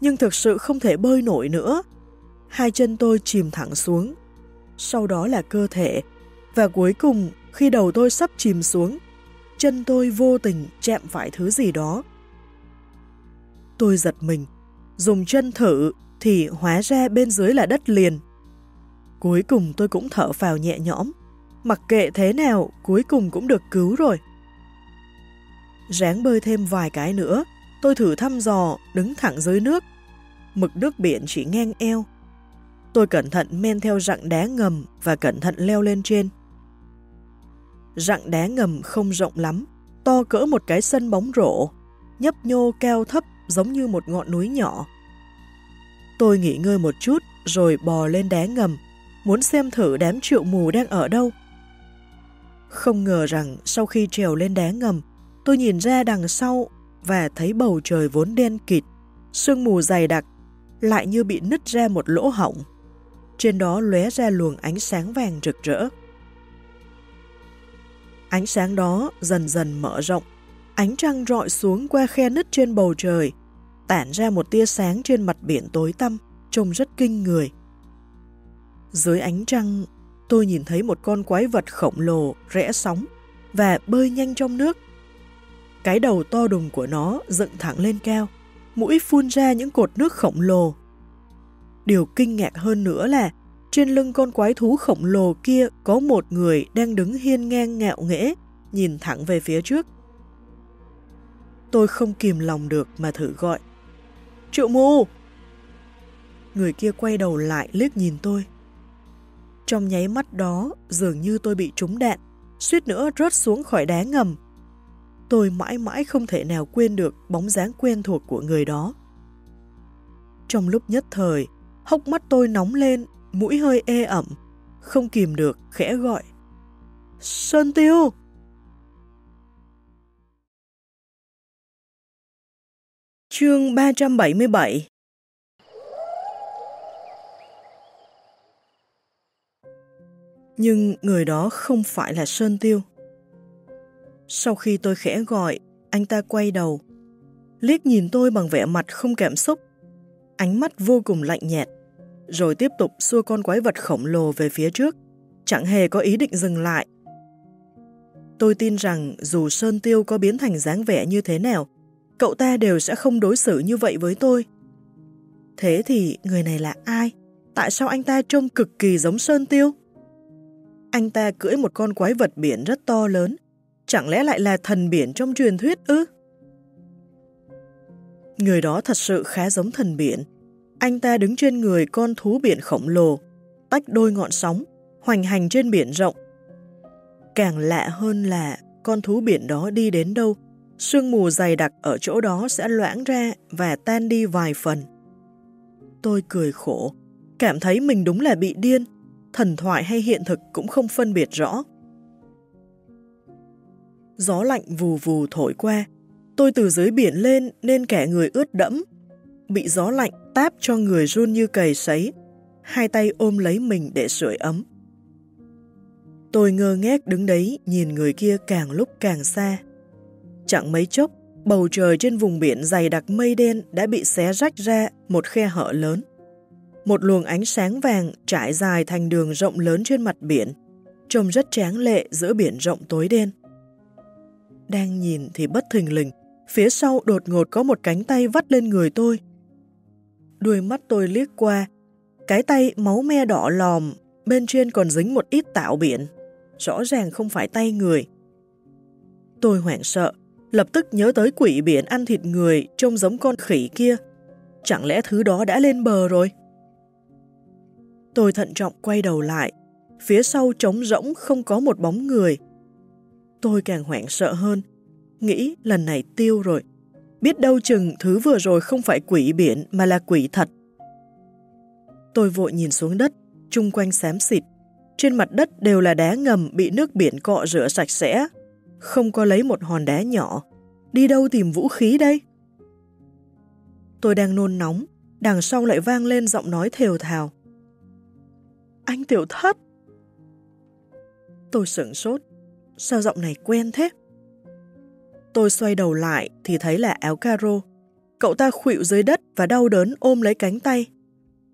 nhưng thực sự không thể bơi nổi nữa. Hai chân tôi chìm thẳng xuống, sau đó là cơ thể, và cuối cùng khi đầu tôi sắp chìm xuống, chân tôi vô tình chạm phải thứ gì đó. Tôi giật mình, dùng chân thử thì hóa ra bên dưới là đất liền. Cuối cùng tôi cũng thở phào nhẹ nhõm, mặc kệ thế nào cuối cùng cũng được cứu rồi. Ráng bơi thêm vài cái nữa, tôi thử thăm dò đứng thẳng dưới nước. Mực nước biển chỉ ngang eo. Tôi cẩn thận men theo rặng đá ngầm và cẩn thận leo lên trên. Rặng đá ngầm không rộng lắm, to cỡ một cái sân bóng rổ, nhấp nhô cao thấp giống như một ngọn núi nhỏ. Tôi nghỉ ngơi một chút rồi bò lên đá ngầm, muốn xem thử đám triệu mù đang ở đâu. Không ngờ rằng sau khi trèo lên đá ngầm, tôi nhìn ra đằng sau và thấy bầu trời vốn đen kịt, sương mù dày đặc, lại như bị nứt ra một lỗ hổng. Trên đó lóe ra luồng ánh sáng vàng rực rỡ. Ánh sáng đó dần dần mở rộng, ánh trăng rọi xuống qua khe nứt trên bầu trời, tản ra một tia sáng trên mặt biển tối tăm, trông rất kinh người. Dưới ánh trăng, tôi nhìn thấy một con quái vật khổng lồ rẽ sóng và bơi nhanh trong nước. Cái đầu to đùng của nó dựng thẳng lên cao, mũi phun ra những cột nước khổng lồ. Điều kinh ngạc hơn nữa là trên lưng con quái thú khổng lồ kia có một người đang đứng hiên ngang ngạo nghễ, nhìn thẳng về phía trước. Tôi không kìm lòng được mà thử gọi. Triệu mù! Người kia quay đầu lại liếc nhìn tôi. Trong nháy mắt đó, dường như tôi bị trúng đạn, suýt nữa rớt xuống khỏi đá ngầm. Tôi mãi mãi không thể nào quên được bóng dáng quen thuộc của người đó. Trong lúc nhất thời, hốc mắt tôi nóng lên, mũi hơi ê ẩm, không kìm được, khẽ gọi. Sơn Tiêu! Chương 377 Nhưng người đó không phải là Sơn Tiêu. Sau khi tôi khẽ gọi, anh ta quay đầu, liếc nhìn tôi bằng vẻ mặt không cảm xúc, ánh mắt vô cùng lạnh nhạt, rồi tiếp tục xua con quái vật khổng lồ về phía trước, chẳng hề có ý định dừng lại. Tôi tin rằng dù Sơn Tiêu có biến thành dáng vẻ như thế nào, cậu ta đều sẽ không đối xử như vậy với tôi. Thế thì người này là ai? Tại sao anh ta trông cực kỳ giống Sơn Tiêu? Anh ta cưỡi một con quái vật biển rất to lớn, chẳng lẽ lại là thần biển trong truyền thuyết ư? Người đó thật sự khá giống thần biển. Anh ta đứng trên người con thú biển khổng lồ, tách đôi ngọn sóng, hoành hành trên biển rộng. Càng lạ hơn là con thú biển đó đi đến đâu, sương mù dày đặc ở chỗ đó sẽ loãng ra và tan đi vài phần. Tôi cười khổ, cảm thấy mình đúng là bị điên, thần thoại hay hiện thực cũng không phân biệt rõ. Gió lạnh vù vù thổi qua, tôi từ dưới biển lên nên cả người ướt đẫm, bị gió lạnh táp cho người run như cầy sấy, hai tay ôm lấy mình để sưởi ấm. Tôi ngơ ngác đứng đấy nhìn người kia càng lúc càng xa. Chẳng mấy chốc, bầu trời trên vùng biển dày đặc mây đen đã bị xé rách ra một khe hở lớn. Một luồng ánh sáng vàng trải dài thành đường rộng lớn trên mặt biển, trông rất tráng lệ giữa biển rộng tối đen. Đang nhìn thì bất thình lình, phía sau đột ngột có một cánh tay vắt lên người tôi. Đuôi mắt tôi liếc qua, cái tay máu me đỏ lòm, bên trên còn dính một ít tạo biển rõ ràng không phải tay người. Tôi hoảng sợ, lập tức nhớ tới quỷ biển ăn thịt người trông giống con khỉ kia. Chẳng lẽ thứ đó đã lên bờ rồi? Tôi thận trọng quay đầu lại, phía sau trống rỗng không có một bóng người. Tôi càng hoảng sợ hơn, nghĩ lần này tiêu rồi. Biết đâu chừng thứ vừa rồi không phải quỷ biển mà là quỷ thật. Tôi vội nhìn xuống đất, chung quanh xám xịt, trên mặt đất đều là đá ngầm bị nước biển cọ rửa sạch sẽ. Không có lấy một hòn đá nhỏ. Đi đâu tìm vũ khí đây? Tôi đang nôn nóng, đằng sau lại vang lên giọng nói thều thào. Anh tiểu thất! Tôi sửng sốt. Sao giọng này quen thế? Tôi xoay đầu lại thì thấy là áo caro. Cậu ta khuỵu dưới đất và đau đớn ôm lấy cánh tay.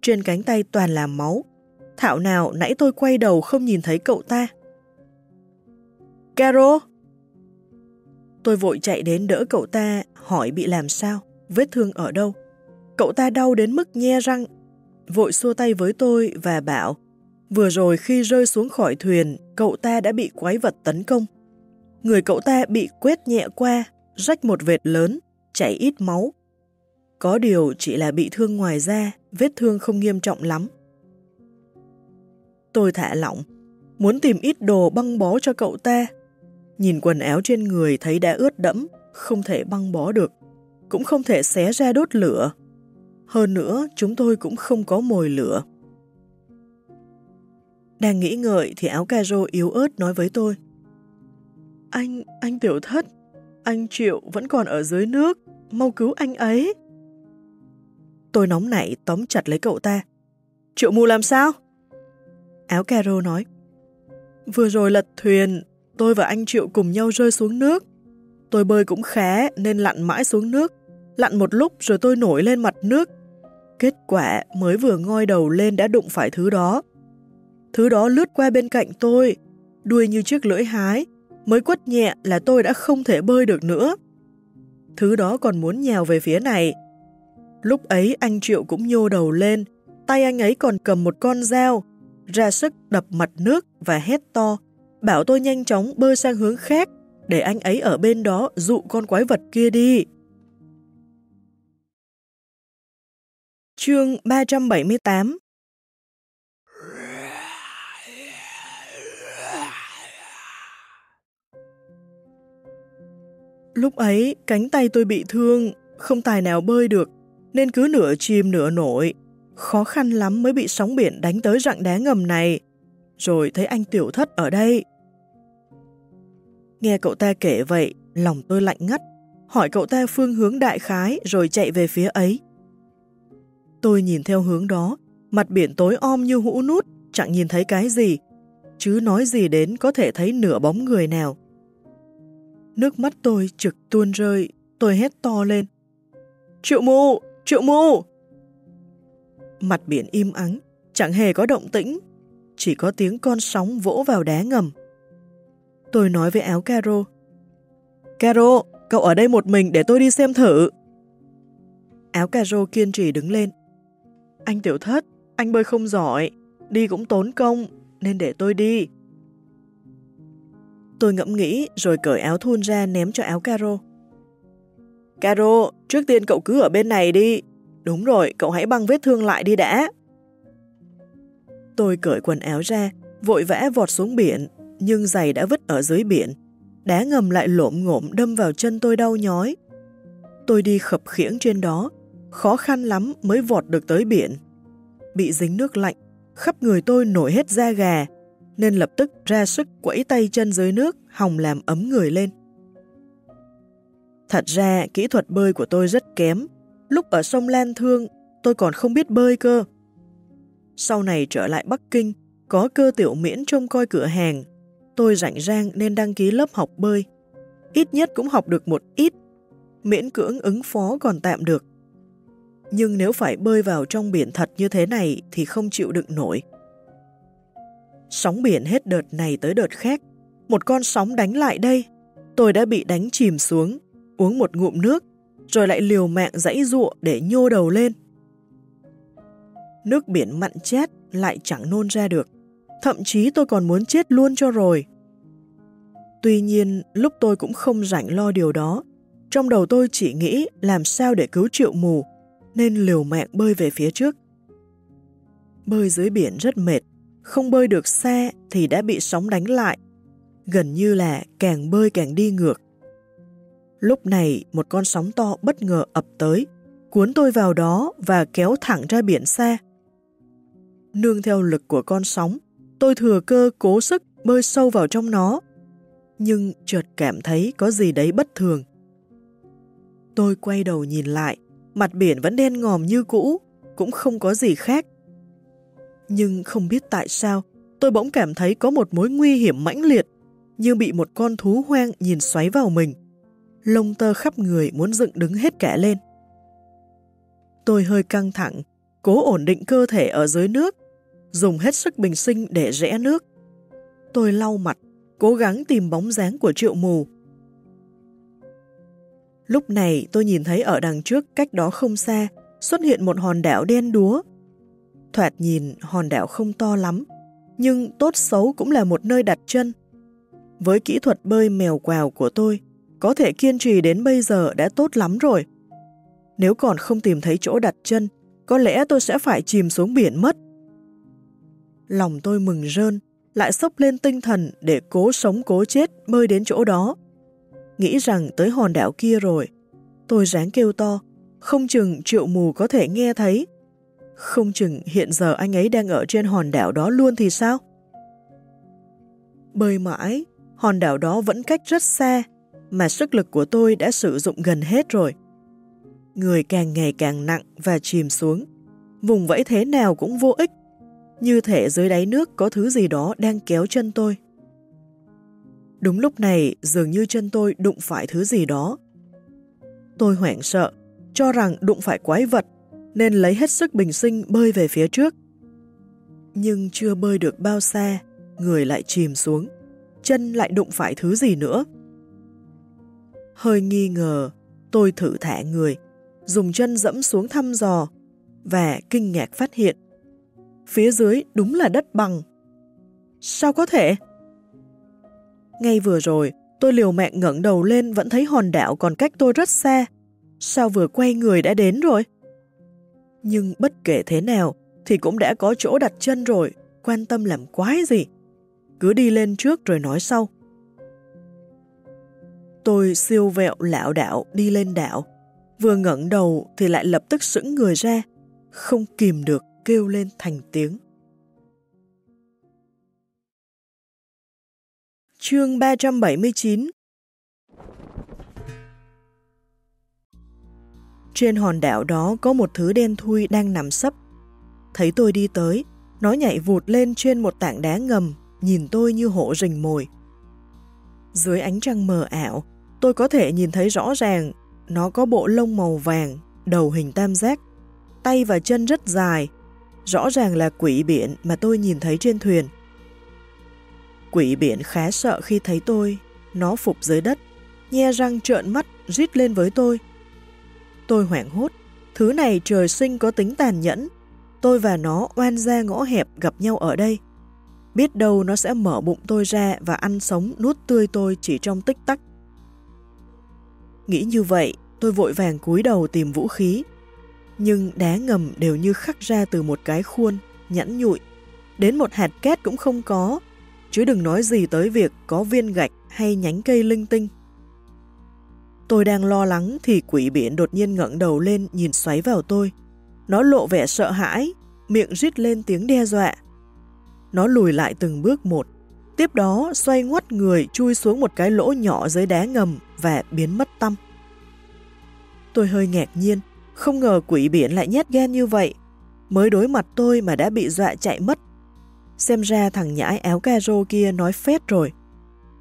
Trên cánh tay toàn là máu, Thảo nào nãy tôi quay đầu không nhìn thấy cậu ta. Caro! Tôi vội chạy đến đỡ cậu ta, hỏi bị làm sao, vết thương ở đâu. Cậu ta đau đến mức nhe răng, vội xua tay với tôi và bảo, vừa rồi khi rơi xuống khỏi thuyền, cậu ta đã bị quái vật tấn công. Người cậu ta bị quét nhẹ qua, rách một vệt lớn, chảy ít máu. Có điều chỉ là bị thương ngoài da, vết thương không nghiêm trọng lắm. Tôi thả lỏng, muốn tìm ít đồ băng bó cho cậu ta. Nhìn quần áo trên người thấy đã ướt đẫm, không thể băng bó được, cũng không thể xé ra đốt lửa. Hơn nữa, chúng tôi cũng không có mồi lửa. Đang nghĩ ngợi thì áo caro yếu ớt nói với tôi. Anh, anh tiểu thất, anh Triệu vẫn còn ở dưới nước, mau cứu anh ấy. Tôi nóng nảy tóm chặt lấy cậu ta. Triệu mù làm sao? Áo caro nói, Vừa rồi lật thuyền, tôi và anh Triệu cùng nhau rơi xuống nước. Tôi bơi cũng khá nên lặn mãi xuống nước. Lặn một lúc rồi tôi nổi lên mặt nước. Kết quả mới vừa ngoi đầu lên đã đụng phải thứ đó. Thứ đó lướt qua bên cạnh tôi, đuôi như chiếc lưỡi hái, mới quất nhẹ là tôi đã không thể bơi được nữa. Thứ đó còn muốn nhào về phía này. Lúc ấy anh Triệu cũng nhô đầu lên, tay anh ấy còn cầm một con dao, ra sức đập mặt nước và hét to, bảo tôi nhanh chóng bơi sang hướng khác, để anh ấy ở bên đó dụ con quái vật kia đi. Chương 378 Lúc ấy, cánh tay tôi bị thương, không tài nào bơi được, nên cứ nửa chìm nửa nổi, Khó khăn lắm mới bị sóng biển đánh tới rặng đá ngầm này, rồi thấy anh tiểu thất ở đây. Nghe cậu ta kể vậy, lòng tôi lạnh ngắt, hỏi cậu ta phương hướng đại khái rồi chạy về phía ấy. Tôi nhìn theo hướng đó, mặt biển tối om như hũ nút, chẳng nhìn thấy cái gì, chứ nói gì đến có thể thấy nửa bóng người nào. Nước mắt tôi trực tuôn rơi, tôi hét to lên. Triệu mù! Triệu mù! Mặt biển im ắng, chẳng hề có động tĩnh, chỉ có tiếng con sóng vỗ vào đá ngầm. Tôi nói với áo caro. Caro, cậu ở đây một mình để tôi đi xem thử. Áo caro kiên trì đứng lên. Anh tiểu thất, anh bơi không giỏi, đi cũng tốn công, nên để tôi đi. Tôi ngẫm nghĩ rồi cởi áo thun ra ném cho áo caro. Caro, trước tiên cậu cứ ở bên này đi, Đúng rồi, cậu hãy băng vết thương lại đi đã. Tôi cởi quần áo ra, vội vã vọt xuống biển, nhưng giày đã vứt ở dưới biển. đá ngầm lại lộm ngộm đâm vào chân tôi đau nhói. Tôi đi khập khiễng trên đó, khó khăn lắm mới vọt được tới biển. Bị dính nước lạnh, khắp người tôi nổi hết da gà, nên lập tức ra sức quẫy tay chân dưới nước, hòng làm ấm người lên. Thật ra, kỹ thuật bơi của tôi rất kém. Lúc ở sông Lan Thương, tôi còn không biết bơi cơ. Sau này trở lại Bắc Kinh, có cơ tiểu miễn trông coi cửa hàng. Tôi rảnh rang nên đăng ký lớp học bơi. Ít nhất cũng học được một ít. Miễn cưỡng ứng phó còn tạm được. Nhưng nếu phải bơi vào trong biển thật như thế này thì không chịu đựng nổi. Sóng biển hết đợt này tới đợt khác. Một con sóng đánh lại đây. Tôi đã bị đánh chìm xuống, uống một ngụm nước, rồi lại liều mạng dãy ruộng để nhô đầu lên. Nước biển mặn chét lại chẳng nôn ra được. Thậm chí tôi còn muốn chết luôn cho rồi. Tuy nhiên, lúc tôi cũng không rảnh lo điều đó. Trong đầu tôi chỉ nghĩ làm sao để cứu triệu mù, nên liều mạng bơi về phía trước. Bơi dưới biển rất mệt, không bơi được xa thì đã bị sóng đánh lại. Gần như là càng bơi càng đi ngược. Lúc này một con sóng to bất ngờ ập tới, cuốn tôi vào đó và kéo thẳng ra biển xa. Nương theo lực của con sóng, tôi thừa cơ cố sức bơi sâu vào trong nó, nhưng chợt cảm thấy có gì đấy bất thường. Tôi quay đầu nhìn lại, mặt biển vẫn đen ngòm như cũ, cũng không có gì khác. Nhưng không biết tại sao, tôi bỗng cảm thấy có một mối nguy hiểm mãnh liệt, như bị một con thú hoang nhìn xoáy vào mình. Lông tơ khắp người muốn dựng đứng hết cả lên. Tôi hơi căng thẳng, cố ổn định cơ thể ở dưới nước, dùng hết sức bình sinh để rẽ nước. Tôi lau mặt, cố gắng tìm bóng dáng của triệu mù. Lúc này tôi nhìn thấy ở đằng trước cách đó không xa xuất hiện một hòn đảo đen đúa. Thoạt nhìn hòn đảo không to lắm, nhưng tốt xấu cũng là một nơi đặt chân. Với kỹ thuật bơi mèo quào của tôi, có thể kiên trì đến bây giờ đã tốt lắm rồi. Nếu còn không tìm thấy chỗ đặt chân, có lẽ tôi sẽ phải chìm xuống biển mất. Lòng tôi mừng rơn, lại sốc lên tinh thần để cố sống cố chết bơi đến chỗ đó. Nghĩ rằng tới hòn đảo kia rồi, tôi ráng kêu to, không chừng triệu mù có thể nghe thấy. Không chừng hiện giờ anh ấy đang ở trên hòn đảo đó luôn thì sao? Bơi mãi, hòn đảo đó vẫn cách rất xa, mà sức lực của tôi đã sử dụng gần hết rồi. Người càng ngày càng nặng và chìm xuống, vùng vẫy thế nào cũng vô ích như thể dưới đáy nước có thứ gì đó đang kéo chân tôi. Đúng lúc này, dường như chân tôi đụng phải thứ gì đó. Tôi hoảng sợ, cho rằng đụng phải quái vật, nên lấy hết sức bình sinh bơi về phía trước. Nhưng chưa bơi được bao xa, người lại chìm xuống, chân lại đụng phải thứ gì nữa. Hơi nghi ngờ, tôi thử thả người, dùng chân dẫm xuống thăm dò, và kinh ngạc phát hiện phía dưới đúng là đất bằng. Sao có thể? Ngay vừa rồi, tôi liều mạng ngẩng đầu lên vẫn thấy hòn đảo còn cách tôi rất xa. Sao vừa quay người đã đến rồi? Nhưng bất kể thế nào thì cũng đã có chỗ đặt chân rồi, quan tâm làm quái gì. Cứ đi lên trước rồi nói sau. Tôi siêu vẹo lão đạo đi lên đảo. Vừa ngẩng đầu thì lại lập tức sững người ra, không kìm được kêu lên thành tiếng. Chương 379 Trên hòn đảo đó có một thứ đen thui đang nằm sấp. Thấy tôi đi tới, nó nhảy vụt lên trên một tảng đá ngầm, nhìn tôi như hổ rình mồi. Dưới ánh trăng mờ ảo, tôi có thể nhìn thấy rõ ràng nó có bộ lông màu vàng, đầu hình tam giác, tay và chân rất dài, rõ ràng là quỷ biển mà tôi nhìn thấy trên thuyền. Quỷ biển khá sợ khi thấy tôi, nó phục dưới đất, nhe răng trợn mắt, rít lên với tôi. Tôi hoảng hốt, thứ này trời sinh có tính tàn nhẫn, tôi và nó oan ra ngõ hẹp gặp nhau ở đây. Biết đâu nó sẽ mở bụng tôi ra và ăn sống nuốt tươi tôi chỉ trong tích tắc. Nghĩ như vậy, tôi vội vàng cúi đầu tìm vũ khí, nhưng đá ngầm đều như khắc ra từ một cái khuôn, nhẵn nhụi, đến một hạt két cũng không có, chứ đừng nói gì tới việc có viên gạch hay nhánh cây linh tinh. Tôi đang lo lắng thì quỷ biển đột nhiên ngẩng đầu lên nhìn xoáy vào tôi. Nó lộ vẻ sợ hãi, miệng rít lên tiếng đe dọa. Nó lùi lại từng bước một, tiếp đó xoay ngoắt người chui xuống một cái lỗ nhỏ dưới đá ngầm và biến mất tâm. Tôi hơi ngạc nhiên, không ngờ quỷ biển lại nhét gan như vậy. Mới đối mặt tôi mà đã bị dọa chạy mất. Xem ra thằng nhãi áo caro kia nói phét rồi.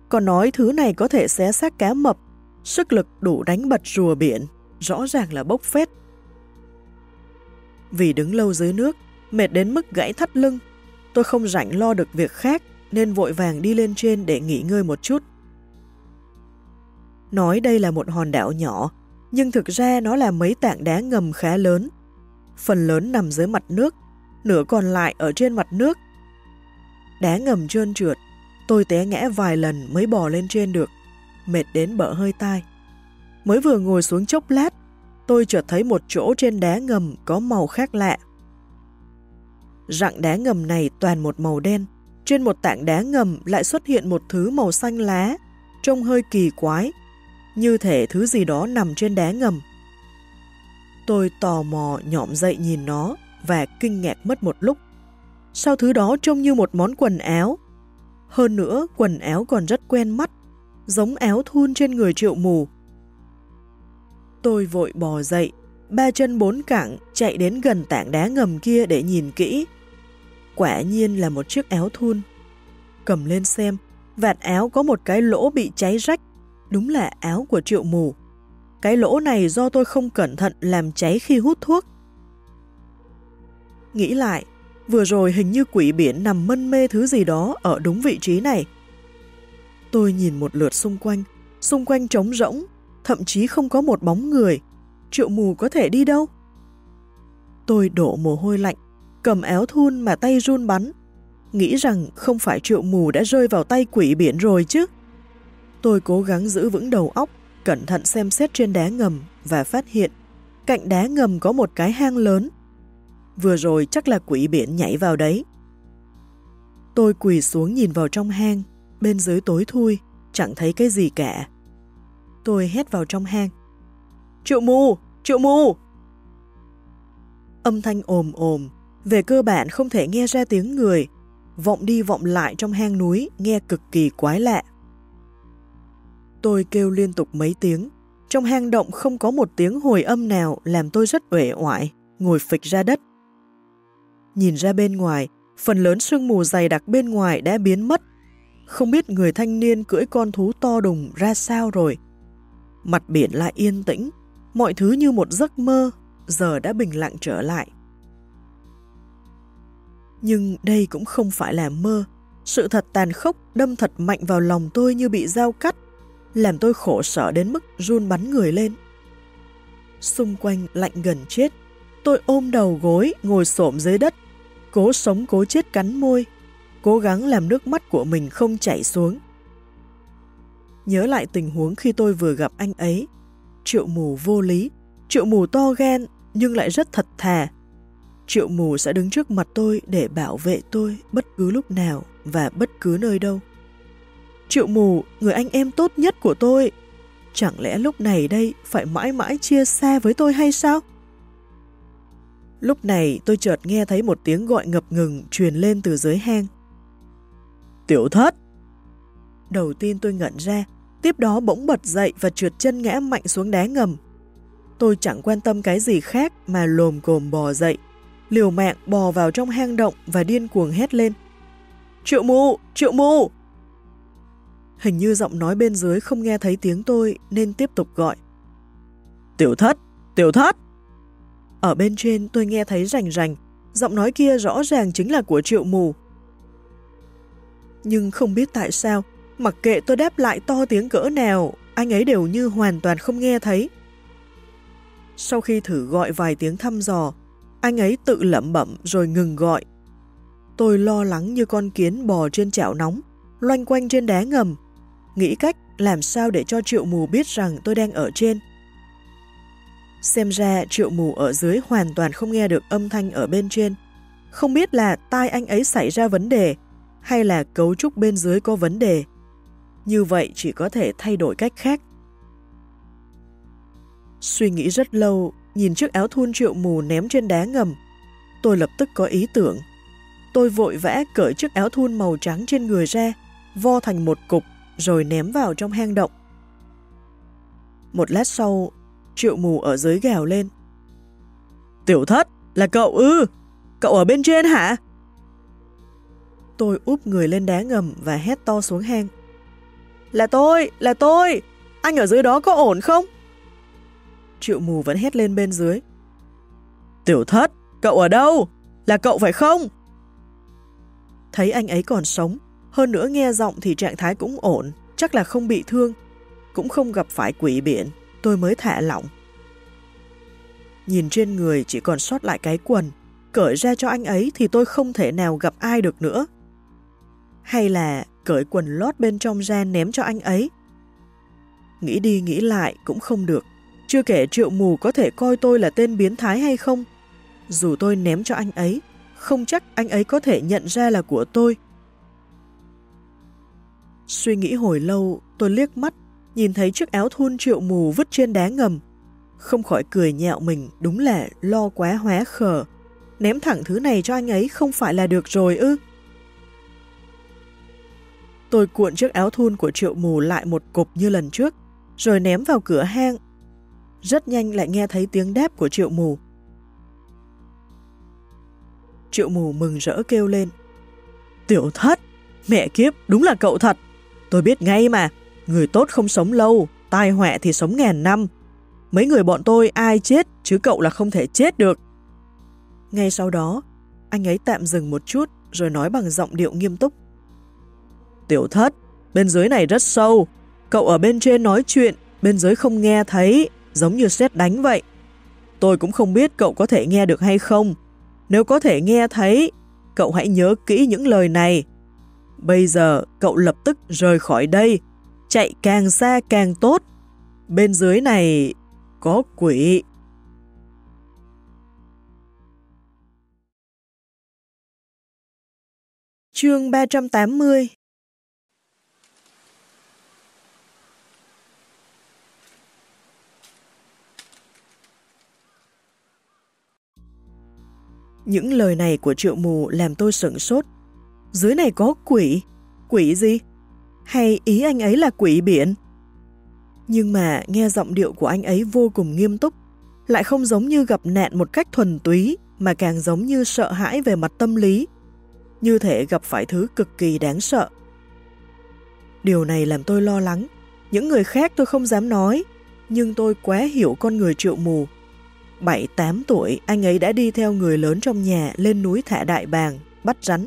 Còn nói thứ này có thể xé xác cá mập, sức lực đủ đánh bật rùa biển, rõ ràng là bốc phét. Vì đứng lâu dưới nước, mệt đến mức gãy thắt lưng, tôi không rảnh lo được việc khác nên vội vàng đi lên trên để nghỉ ngơi một chút. Nói đây là một hòn đảo nhỏ, nhưng thực ra nó là mấy tảng đá ngầm khá lớn. Phần lớn nằm dưới mặt nước, nửa còn lại ở trên mặt nước. Đá ngầm trơn trượt, tôi té ngã vài lần mới bò lên trên được, mệt đến bở hơi tai. Mới vừa ngồi xuống chốc lát, tôi chợt thấy một chỗ trên đá ngầm có màu khác lạ. Rặng đá ngầm này toàn một màu đen, trên một tảng đá ngầm lại xuất hiện một thứ màu xanh lá, trông hơi kỳ quái, như thể thứ gì đó nằm trên đá ngầm. Tôi tò mò nhọm dậy nhìn nó và kinh ngạc mất một lúc. Sau thứ đó trông như một món quần áo. Hơn nữa, quần áo còn rất quen mắt, giống éo thun trên người triệu mù. Tôi vội bò dậy, ba chân bốn cẳng chạy đến gần tảng đá ngầm kia để nhìn kỹ. Quả nhiên là một chiếc éo thun. Cầm lên xem, vạt áo có một cái lỗ bị cháy rách đúng là áo của triệu mù. Cái lỗ này do tôi không cẩn thận làm cháy khi hút thuốc. Nghĩ lại, vừa rồi hình như quỷ biển nằm mân mê thứ gì đó ở đúng vị trí này. Tôi nhìn một lượt xung quanh, xung quanh trống rỗng, thậm chí không có một bóng người. Triệu mù có thể đi đâu? Tôi đổ mồ hôi lạnh, cầm áo thun mà tay run bắn, nghĩ rằng không phải triệu mù đã rơi vào tay quỷ biển rồi chứ. Tôi cố gắng giữ vững đầu óc, cẩn thận xem xét trên đá ngầm và phát hiện cạnh đá ngầm có một cái hang lớn. Vừa rồi chắc là quỷ biển nhảy vào đấy. Tôi quỳ xuống nhìn vào trong hang, bên dưới tối thui, chẳng thấy cái gì cả. Tôi hét vào trong hang. Triệu mù! Triệu mù! Âm thanh ồm ồm, về cơ bản không thể nghe ra tiếng người, vọng đi vọng lại trong hang núi nghe cực kỳ quái lạ. Tôi kêu liên tục mấy tiếng. Trong hang động không có một tiếng hồi âm nào làm tôi rất uể oải, ngồi phịch ra đất. Nhìn ra bên ngoài, phần lớn sương mù dày đặc bên ngoài đã biến mất. Không biết người thanh niên cưỡi con thú to đùng ra sao rồi. Mặt biển lại yên tĩnh, mọi thứ như một giấc mơ, giờ đã bình lặng trở lại. Nhưng đây cũng không phải là mơ, sự thật tàn khốc đâm thật mạnh vào lòng tôi như bị dao cắt làm tôi khổ sở đến mức run bắn người lên. Xung quanh lạnh gần chết, tôi ôm đầu gối ngồi xổm dưới đất, cố sống cố chết cắn môi, cố gắng làm nước mắt của mình không chảy xuống. Nhớ lại tình huống khi tôi vừa gặp anh ấy, triệu mù vô lý, triệu mù to gan nhưng lại rất thật thà. Triệu mù sẽ đứng trước mặt tôi để bảo vệ tôi bất cứ lúc nào và bất cứ nơi đâu. Triệu mù, người anh em tốt nhất của tôi. Chẳng lẽ lúc này đây phải mãi mãi chia xa với tôi hay sao? Lúc này tôi chợt nghe thấy một tiếng gọi ngập ngừng truyền lên từ dưới hang. Tiểu thất! Đầu tiên tôi ngẩn ra, tiếp đó bỗng bật dậy và trượt chân ngã mạnh xuống đá ngầm. Tôi chẳng quan tâm cái gì khác mà lồm cồm bò dậy, liều mạng bò vào trong hang động và điên cuồng hét lên. Triệu mù! Triệu mù! Hình như giọng nói bên dưới không nghe thấy tiếng tôi nên tiếp tục gọi. Tiểu thất! Tiểu thất! Ở bên trên tôi nghe thấy rành rành, giọng nói kia rõ ràng chính là của triệu mù. Nhưng không biết tại sao, mặc kệ tôi đáp lại to tiếng cỡ nào, anh ấy đều như hoàn toàn không nghe thấy. Sau khi thử gọi vài tiếng thăm dò, anh ấy tự lẩm bẩm rồi ngừng gọi. Tôi lo lắng như con kiến bò trên chảo nóng, loanh quanh trên đá ngầm, nghĩ cách làm sao để cho triệu mù biết rằng tôi đang ở trên. Xem ra triệu mù ở dưới hoàn toàn không nghe được âm thanh ở bên trên. Không biết là tai anh ấy xảy ra vấn đề, hay là cấu trúc bên dưới có vấn đề. Như vậy chỉ có thể thay đổi cách khác. Suy nghĩ rất lâu, nhìn chiếc áo thun triệu mù ném trên đá ngầm, tôi lập tức có ý tưởng. Tôi vội vã cởi chiếc áo thun màu trắng trên người ra, vo thành một cục rồi ném vào trong hang động. Một lát sau, triệu mù ở dưới gào lên. Tiểu thất, là cậu ư? Cậu ở bên trên hả? Tôi úp người lên đá ngầm và hét to xuống hang. Là tôi, là tôi, anh ở dưới đó có ổn không? Triệu mù vẫn hét lên bên dưới. Tiểu thất, cậu ở đâu? Là cậu phải không? Thấy anh ấy còn sống, hơn nữa nghe giọng thì trạng thái cũng ổn, chắc là không bị thương, cũng không gặp phải quỷ biển, tôi mới thả lỏng. Nhìn trên người chỉ còn sót lại cái quần, cởi ra cho anh ấy thì tôi không thể nào gặp ai được nữa. Hay là cởi quần lót bên trong ra ném cho anh ấy? Nghĩ đi nghĩ lại cũng không được. Chưa kể triệu mù có thể coi tôi là tên biến thái hay không. Dù tôi ném cho anh ấy, không chắc anh ấy có thể nhận ra là của tôi. Suy nghĩ hồi lâu, tôi liếc mắt, nhìn thấy chiếc áo thun triệu mù vứt trên đá ngầm. Không khỏi cười nhạo mình, đúng là lo quá hóa khờ. Ném thẳng thứ này cho anh ấy không phải là được rồi ư. Tôi cuộn chiếc áo thun của triệu mù lại một cục như lần trước, rồi ném vào cửa hang. Rất nhanh lại nghe thấy tiếng đáp của triệu mù. Triệu mù mừng rỡ kêu lên. Tiểu thất, mẹ kiếp, đúng là cậu thật. Tôi biết ngay mà, người tốt không sống lâu, tai họa thì sống ngàn năm. Mấy người bọn tôi ai chết, chứ cậu là không thể chết được. Ngay sau đó, anh ấy tạm dừng một chút rồi nói bằng giọng điệu nghiêm túc. Tiểu thất, bên dưới này rất sâu, cậu ở bên trên nói chuyện, bên dưới không nghe thấy, giống như xét đánh vậy. Tôi cũng không biết cậu có thể nghe được hay không. Nếu có thể nghe thấy, cậu hãy nhớ kỹ những lời này. Bây giờ cậu lập tức rời khỏi đây, chạy càng xa càng tốt. Bên dưới này có quỷ. Chương 380 Những lời này của triệu mù làm tôi sửng sốt. Dưới này có quỷ? Quỷ gì? Hay ý anh ấy là quỷ biển? Nhưng mà nghe giọng điệu của anh ấy vô cùng nghiêm túc, lại không giống như gặp nạn một cách thuần túy, mà càng giống như sợ hãi về mặt tâm lý. Như thể gặp phải thứ cực kỳ đáng sợ. Điều này làm tôi lo lắng. Những người khác tôi không dám nói, nhưng tôi quá hiểu con người triệu mù 7-8 tuổi, anh ấy đã đi theo người lớn trong nhà lên núi thả đại bàng, bắt rắn,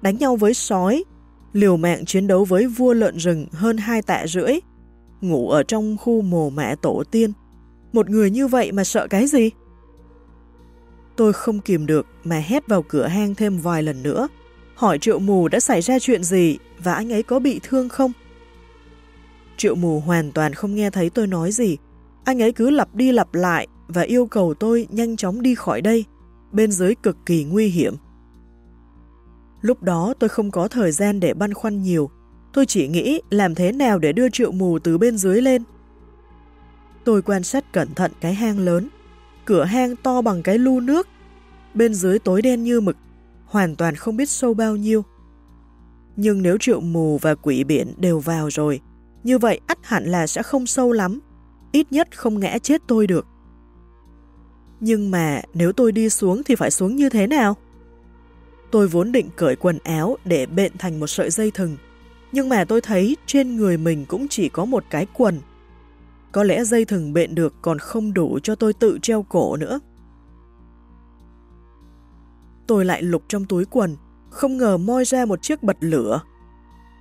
đánh nhau với sói, liều mạng chiến đấu với vua lợn rừng hơn hai tạ rưỡi, ngủ ở trong khu mồ mẹ tổ tiên. Một người như vậy mà sợ cái gì? Tôi không kìm được mà hét vào cửa hang thêm vài lần nữa, hỏi triệu mù đã xảy ra chuyện gì và anh ấy có bị thương không? Triệu mù hoàn toàn không nghe thấy tôi nói gì, anh ấy cứ lặp đi lặp lại và yêu cầu tôi nhanh chóng đi khỏi đây, bên dưới cực kỳ nguy hiểm. Lúc đó tôi không có thời gian để băn khoăn nhiều, tôi chỉ nghĩ làm thế nào để đưa triệu mù từ bên dưới lên. Tôi quan sát cẩn thận cái hang lớn, cửa hang to bằng cái lu nước, bên dưới tối đen như mực, hoàn toàn không biết sâu bao nhiêu. Nhưng nếu triệu mù và quỷ biển đều vào rồi, như vậy ắt hẳn là sẽ không sâu lắm, ít nhất không ngã chết tôi được. Nhưng mà nếu tôi đi xuống thì phải xuống như thế nào? Tôi vốn định cởi quần áo để bện thành một sợi dây thừng, nhưng mà tôi thấy trên người mình cũng chỉ có một cái quần. Có lẽ dây thừng bện được còn không đủ cho tôi tự treo cổ nữa. Tôi lại lục trong túi quần, không ngờ moi ra một chiếc bật lửa.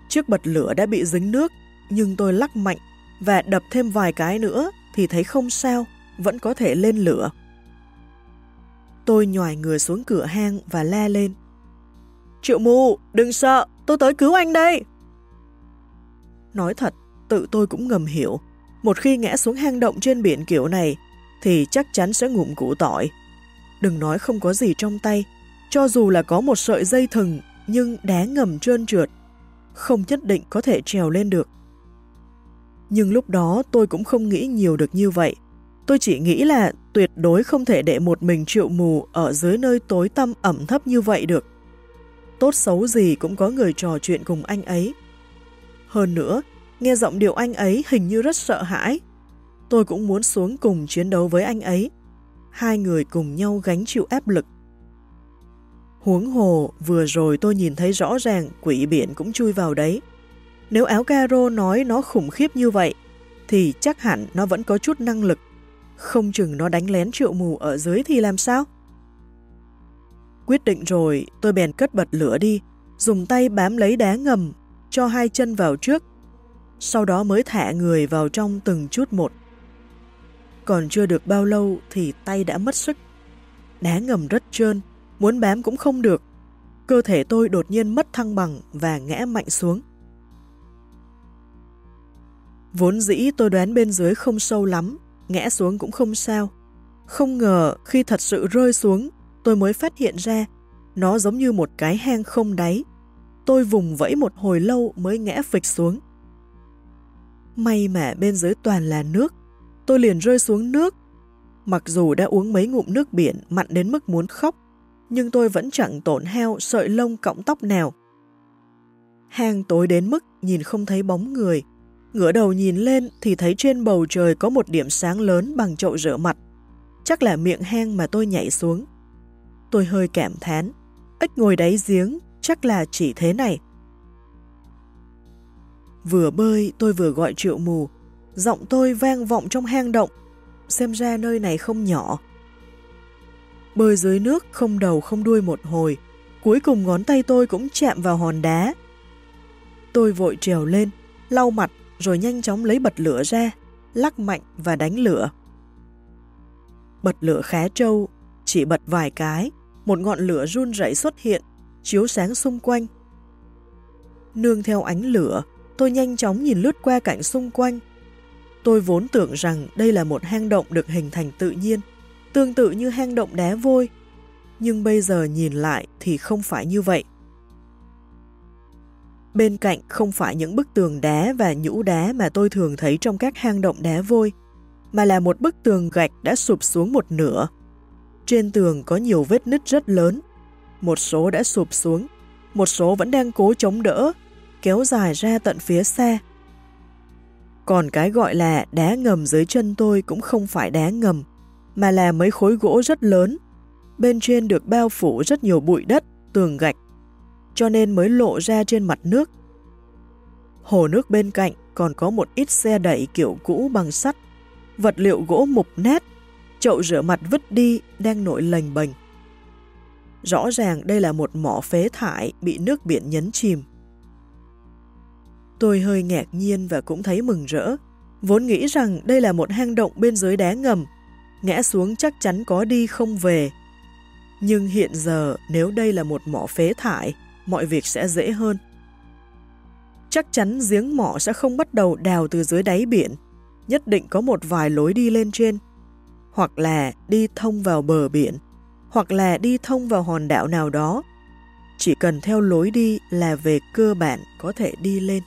Chiếc bật lửa đã bị dính nước, nhưng tôi lắc mạnh và đập thêm vài cái nữa thì thấy không sao, vẫn có thể lên lửa. Tôi nhòi người xuống cửa hang và la lên. Triệu mù, đừng sợ, tôi tới cứu anh đây. Nói thật, tự tôi cũng ngầm hiểu. Một khi ngã xuống hang động trên biển kiểu này, thì chắc chắn sẽ ngụm củ tỏi. Đừng nói không có gì trong tay, cho dù là có một sợi dây thừng, nhưng đá ngầm trơn trượt, không nhất định có thể trèo lên được. Nhưng lúc đó tôi cũng không nghĩ nhiều được như vậy. Tôi chỉ nghĩ là tuyệt đối không thể để một mình triệu mù ở dưới nơi tối tăm ẩm thấp như vậy được. Tốt xấu gì cũng có người trò chuyện cùng anh ấy. Hơn nữa, nghe giọng điệu anh ấy hình như rất sợ hãi. Tôi cũng muốn xuống cùng chiến đấu với anh ấy. Hai người cùng nhau gánh chịu áp lực. Huống hồ, vừa rồi tôi nhìn thấy rõ ràng quỷ biển cũng chui vào đấy. Nếu áo caro nói nó khủng khiếp như vậy, thì chắc hẳn nó vẫn có chút năng lực. Không chừng nó đánh lén triệu mù ở dưới thì làm sao? Quyết định rồi, tôi bèn cất bật lửa đi, dùng tay bám lấy đá ngầm, cho hai chân vào trước, sau đó mới thả người vào trong từng chút một. Còn chưa được bao lâu thì tay đã mất sức. Đá ngầm rất trơn, muốn bám cũng không được. Cơ thể tôi đột nhiên mất thăng bằng và ngã mạnh xuống. Vốn dĩ tôi đoán bên dưới không sâu lắm, ngã xuống cũng không sao. Không ngờ khi thật sự rơi xuống, tôi mới phát hiện ra nó giống như một cái hang không đáy. Tôi vùng vẫy một hồi lâu mới ngã phịch xuống. May mà bên dưới toàn là nước, tôi liền rơi xuống nước. Mặc dù đã uống mấy ngụm nước biển mặn đến mức muốn khóc, nhưng tôi vẫn chẳng tổn heo sợi lông cọng tóc nào. Hang tối đến mức nhìn không thấy bóng người, ngửa đầu nhìn lên thì thấy trên bầu trời có một điểm sáng lớn bằng chậu rửa mặt. Chắc là miệng hang mà tôi nhảy xuống. Tôi hơi cảm thán, ếch ngồi đáy giếng, chắc là chỉ thế này. Vừa bơi tôi vừa gọi triệu mù, giọng tôi vang vọng trong hang động, xem ra nơi này không nhỏ. Bơi dưới nước không đầu không đuôi một hồi, cuối cùng ngón tay tôi cũng chạm vào hòn đá. Tôi vội trèo lên, lau mặt rồi nhanh chóng lấy bật lửa ra, lắc mạnh và đánh lửa. Bật lửa khá trâu, chỉ bật vài cái, một ngọn lửa run rẩy xuất hiện, chiếu sáng xung quanh. Nương theo ánh lửa, tôi nhanh chóng nhìn lướt qua cảnh xung quanh. Tôi vốn tưởng rằng đây là một hang động được hình thành tự nhiên, tương tự như hang động đá vôi, nhưng bây giờ nhìn lại thì không phải như vậy. Bên cạnh không phải những bức tường đá và nhũ đá mà tôi thường thấy trong các hang động đá vôi, mà là một bức tường gạch đã sụp xuống một nửa. Trên tường có nhiều vết nứt rất lớn, một số đã sụp xuống, một số vẫn đang cố chống đỡ, kéo dài ra tận phía xa. Còn cái gọi là đá ngầm dưới chân tôi cũng không phải đá ngầm, mà là mấy khối gỗ rất lớn. Bên trên được bao phủ rất nhiều bụi đất, tường gạch cho nên mới lộ ra trên mặt nước. Hồ nước bên cạnh còn có một ít xe đẩy kiểu cũ bằng sắt, vật liệu gỗ mục nát, chậu rửa mặt vứt đi đang nổi lềnh bềnh. Rõ ràng đây là một mỏ phế thải bị nước biển nhấn chìm. Tôi hơi ngạc nhiên và cũng thấy mừng rỡ, vốn nghĩ rằng đây là một hang động bên dưới đá ngầm, ngã xuống chắc chắn có đi không về. Nhưng hiện giờ nếu đây là một mỏ phế thải, mọi việc sẽ dễ hơn. Chắc chắn giếng mỏ sẽ không bắt đầu đào từ dưới đáy biển, nhất định có một vài lối đi lên trên, hoặc là đi thông vào bờ biển, hoặc là đi thông vào hòn đảo nào đó. Chỉ cần theo lối đi là về cơ bản có thể đi lên.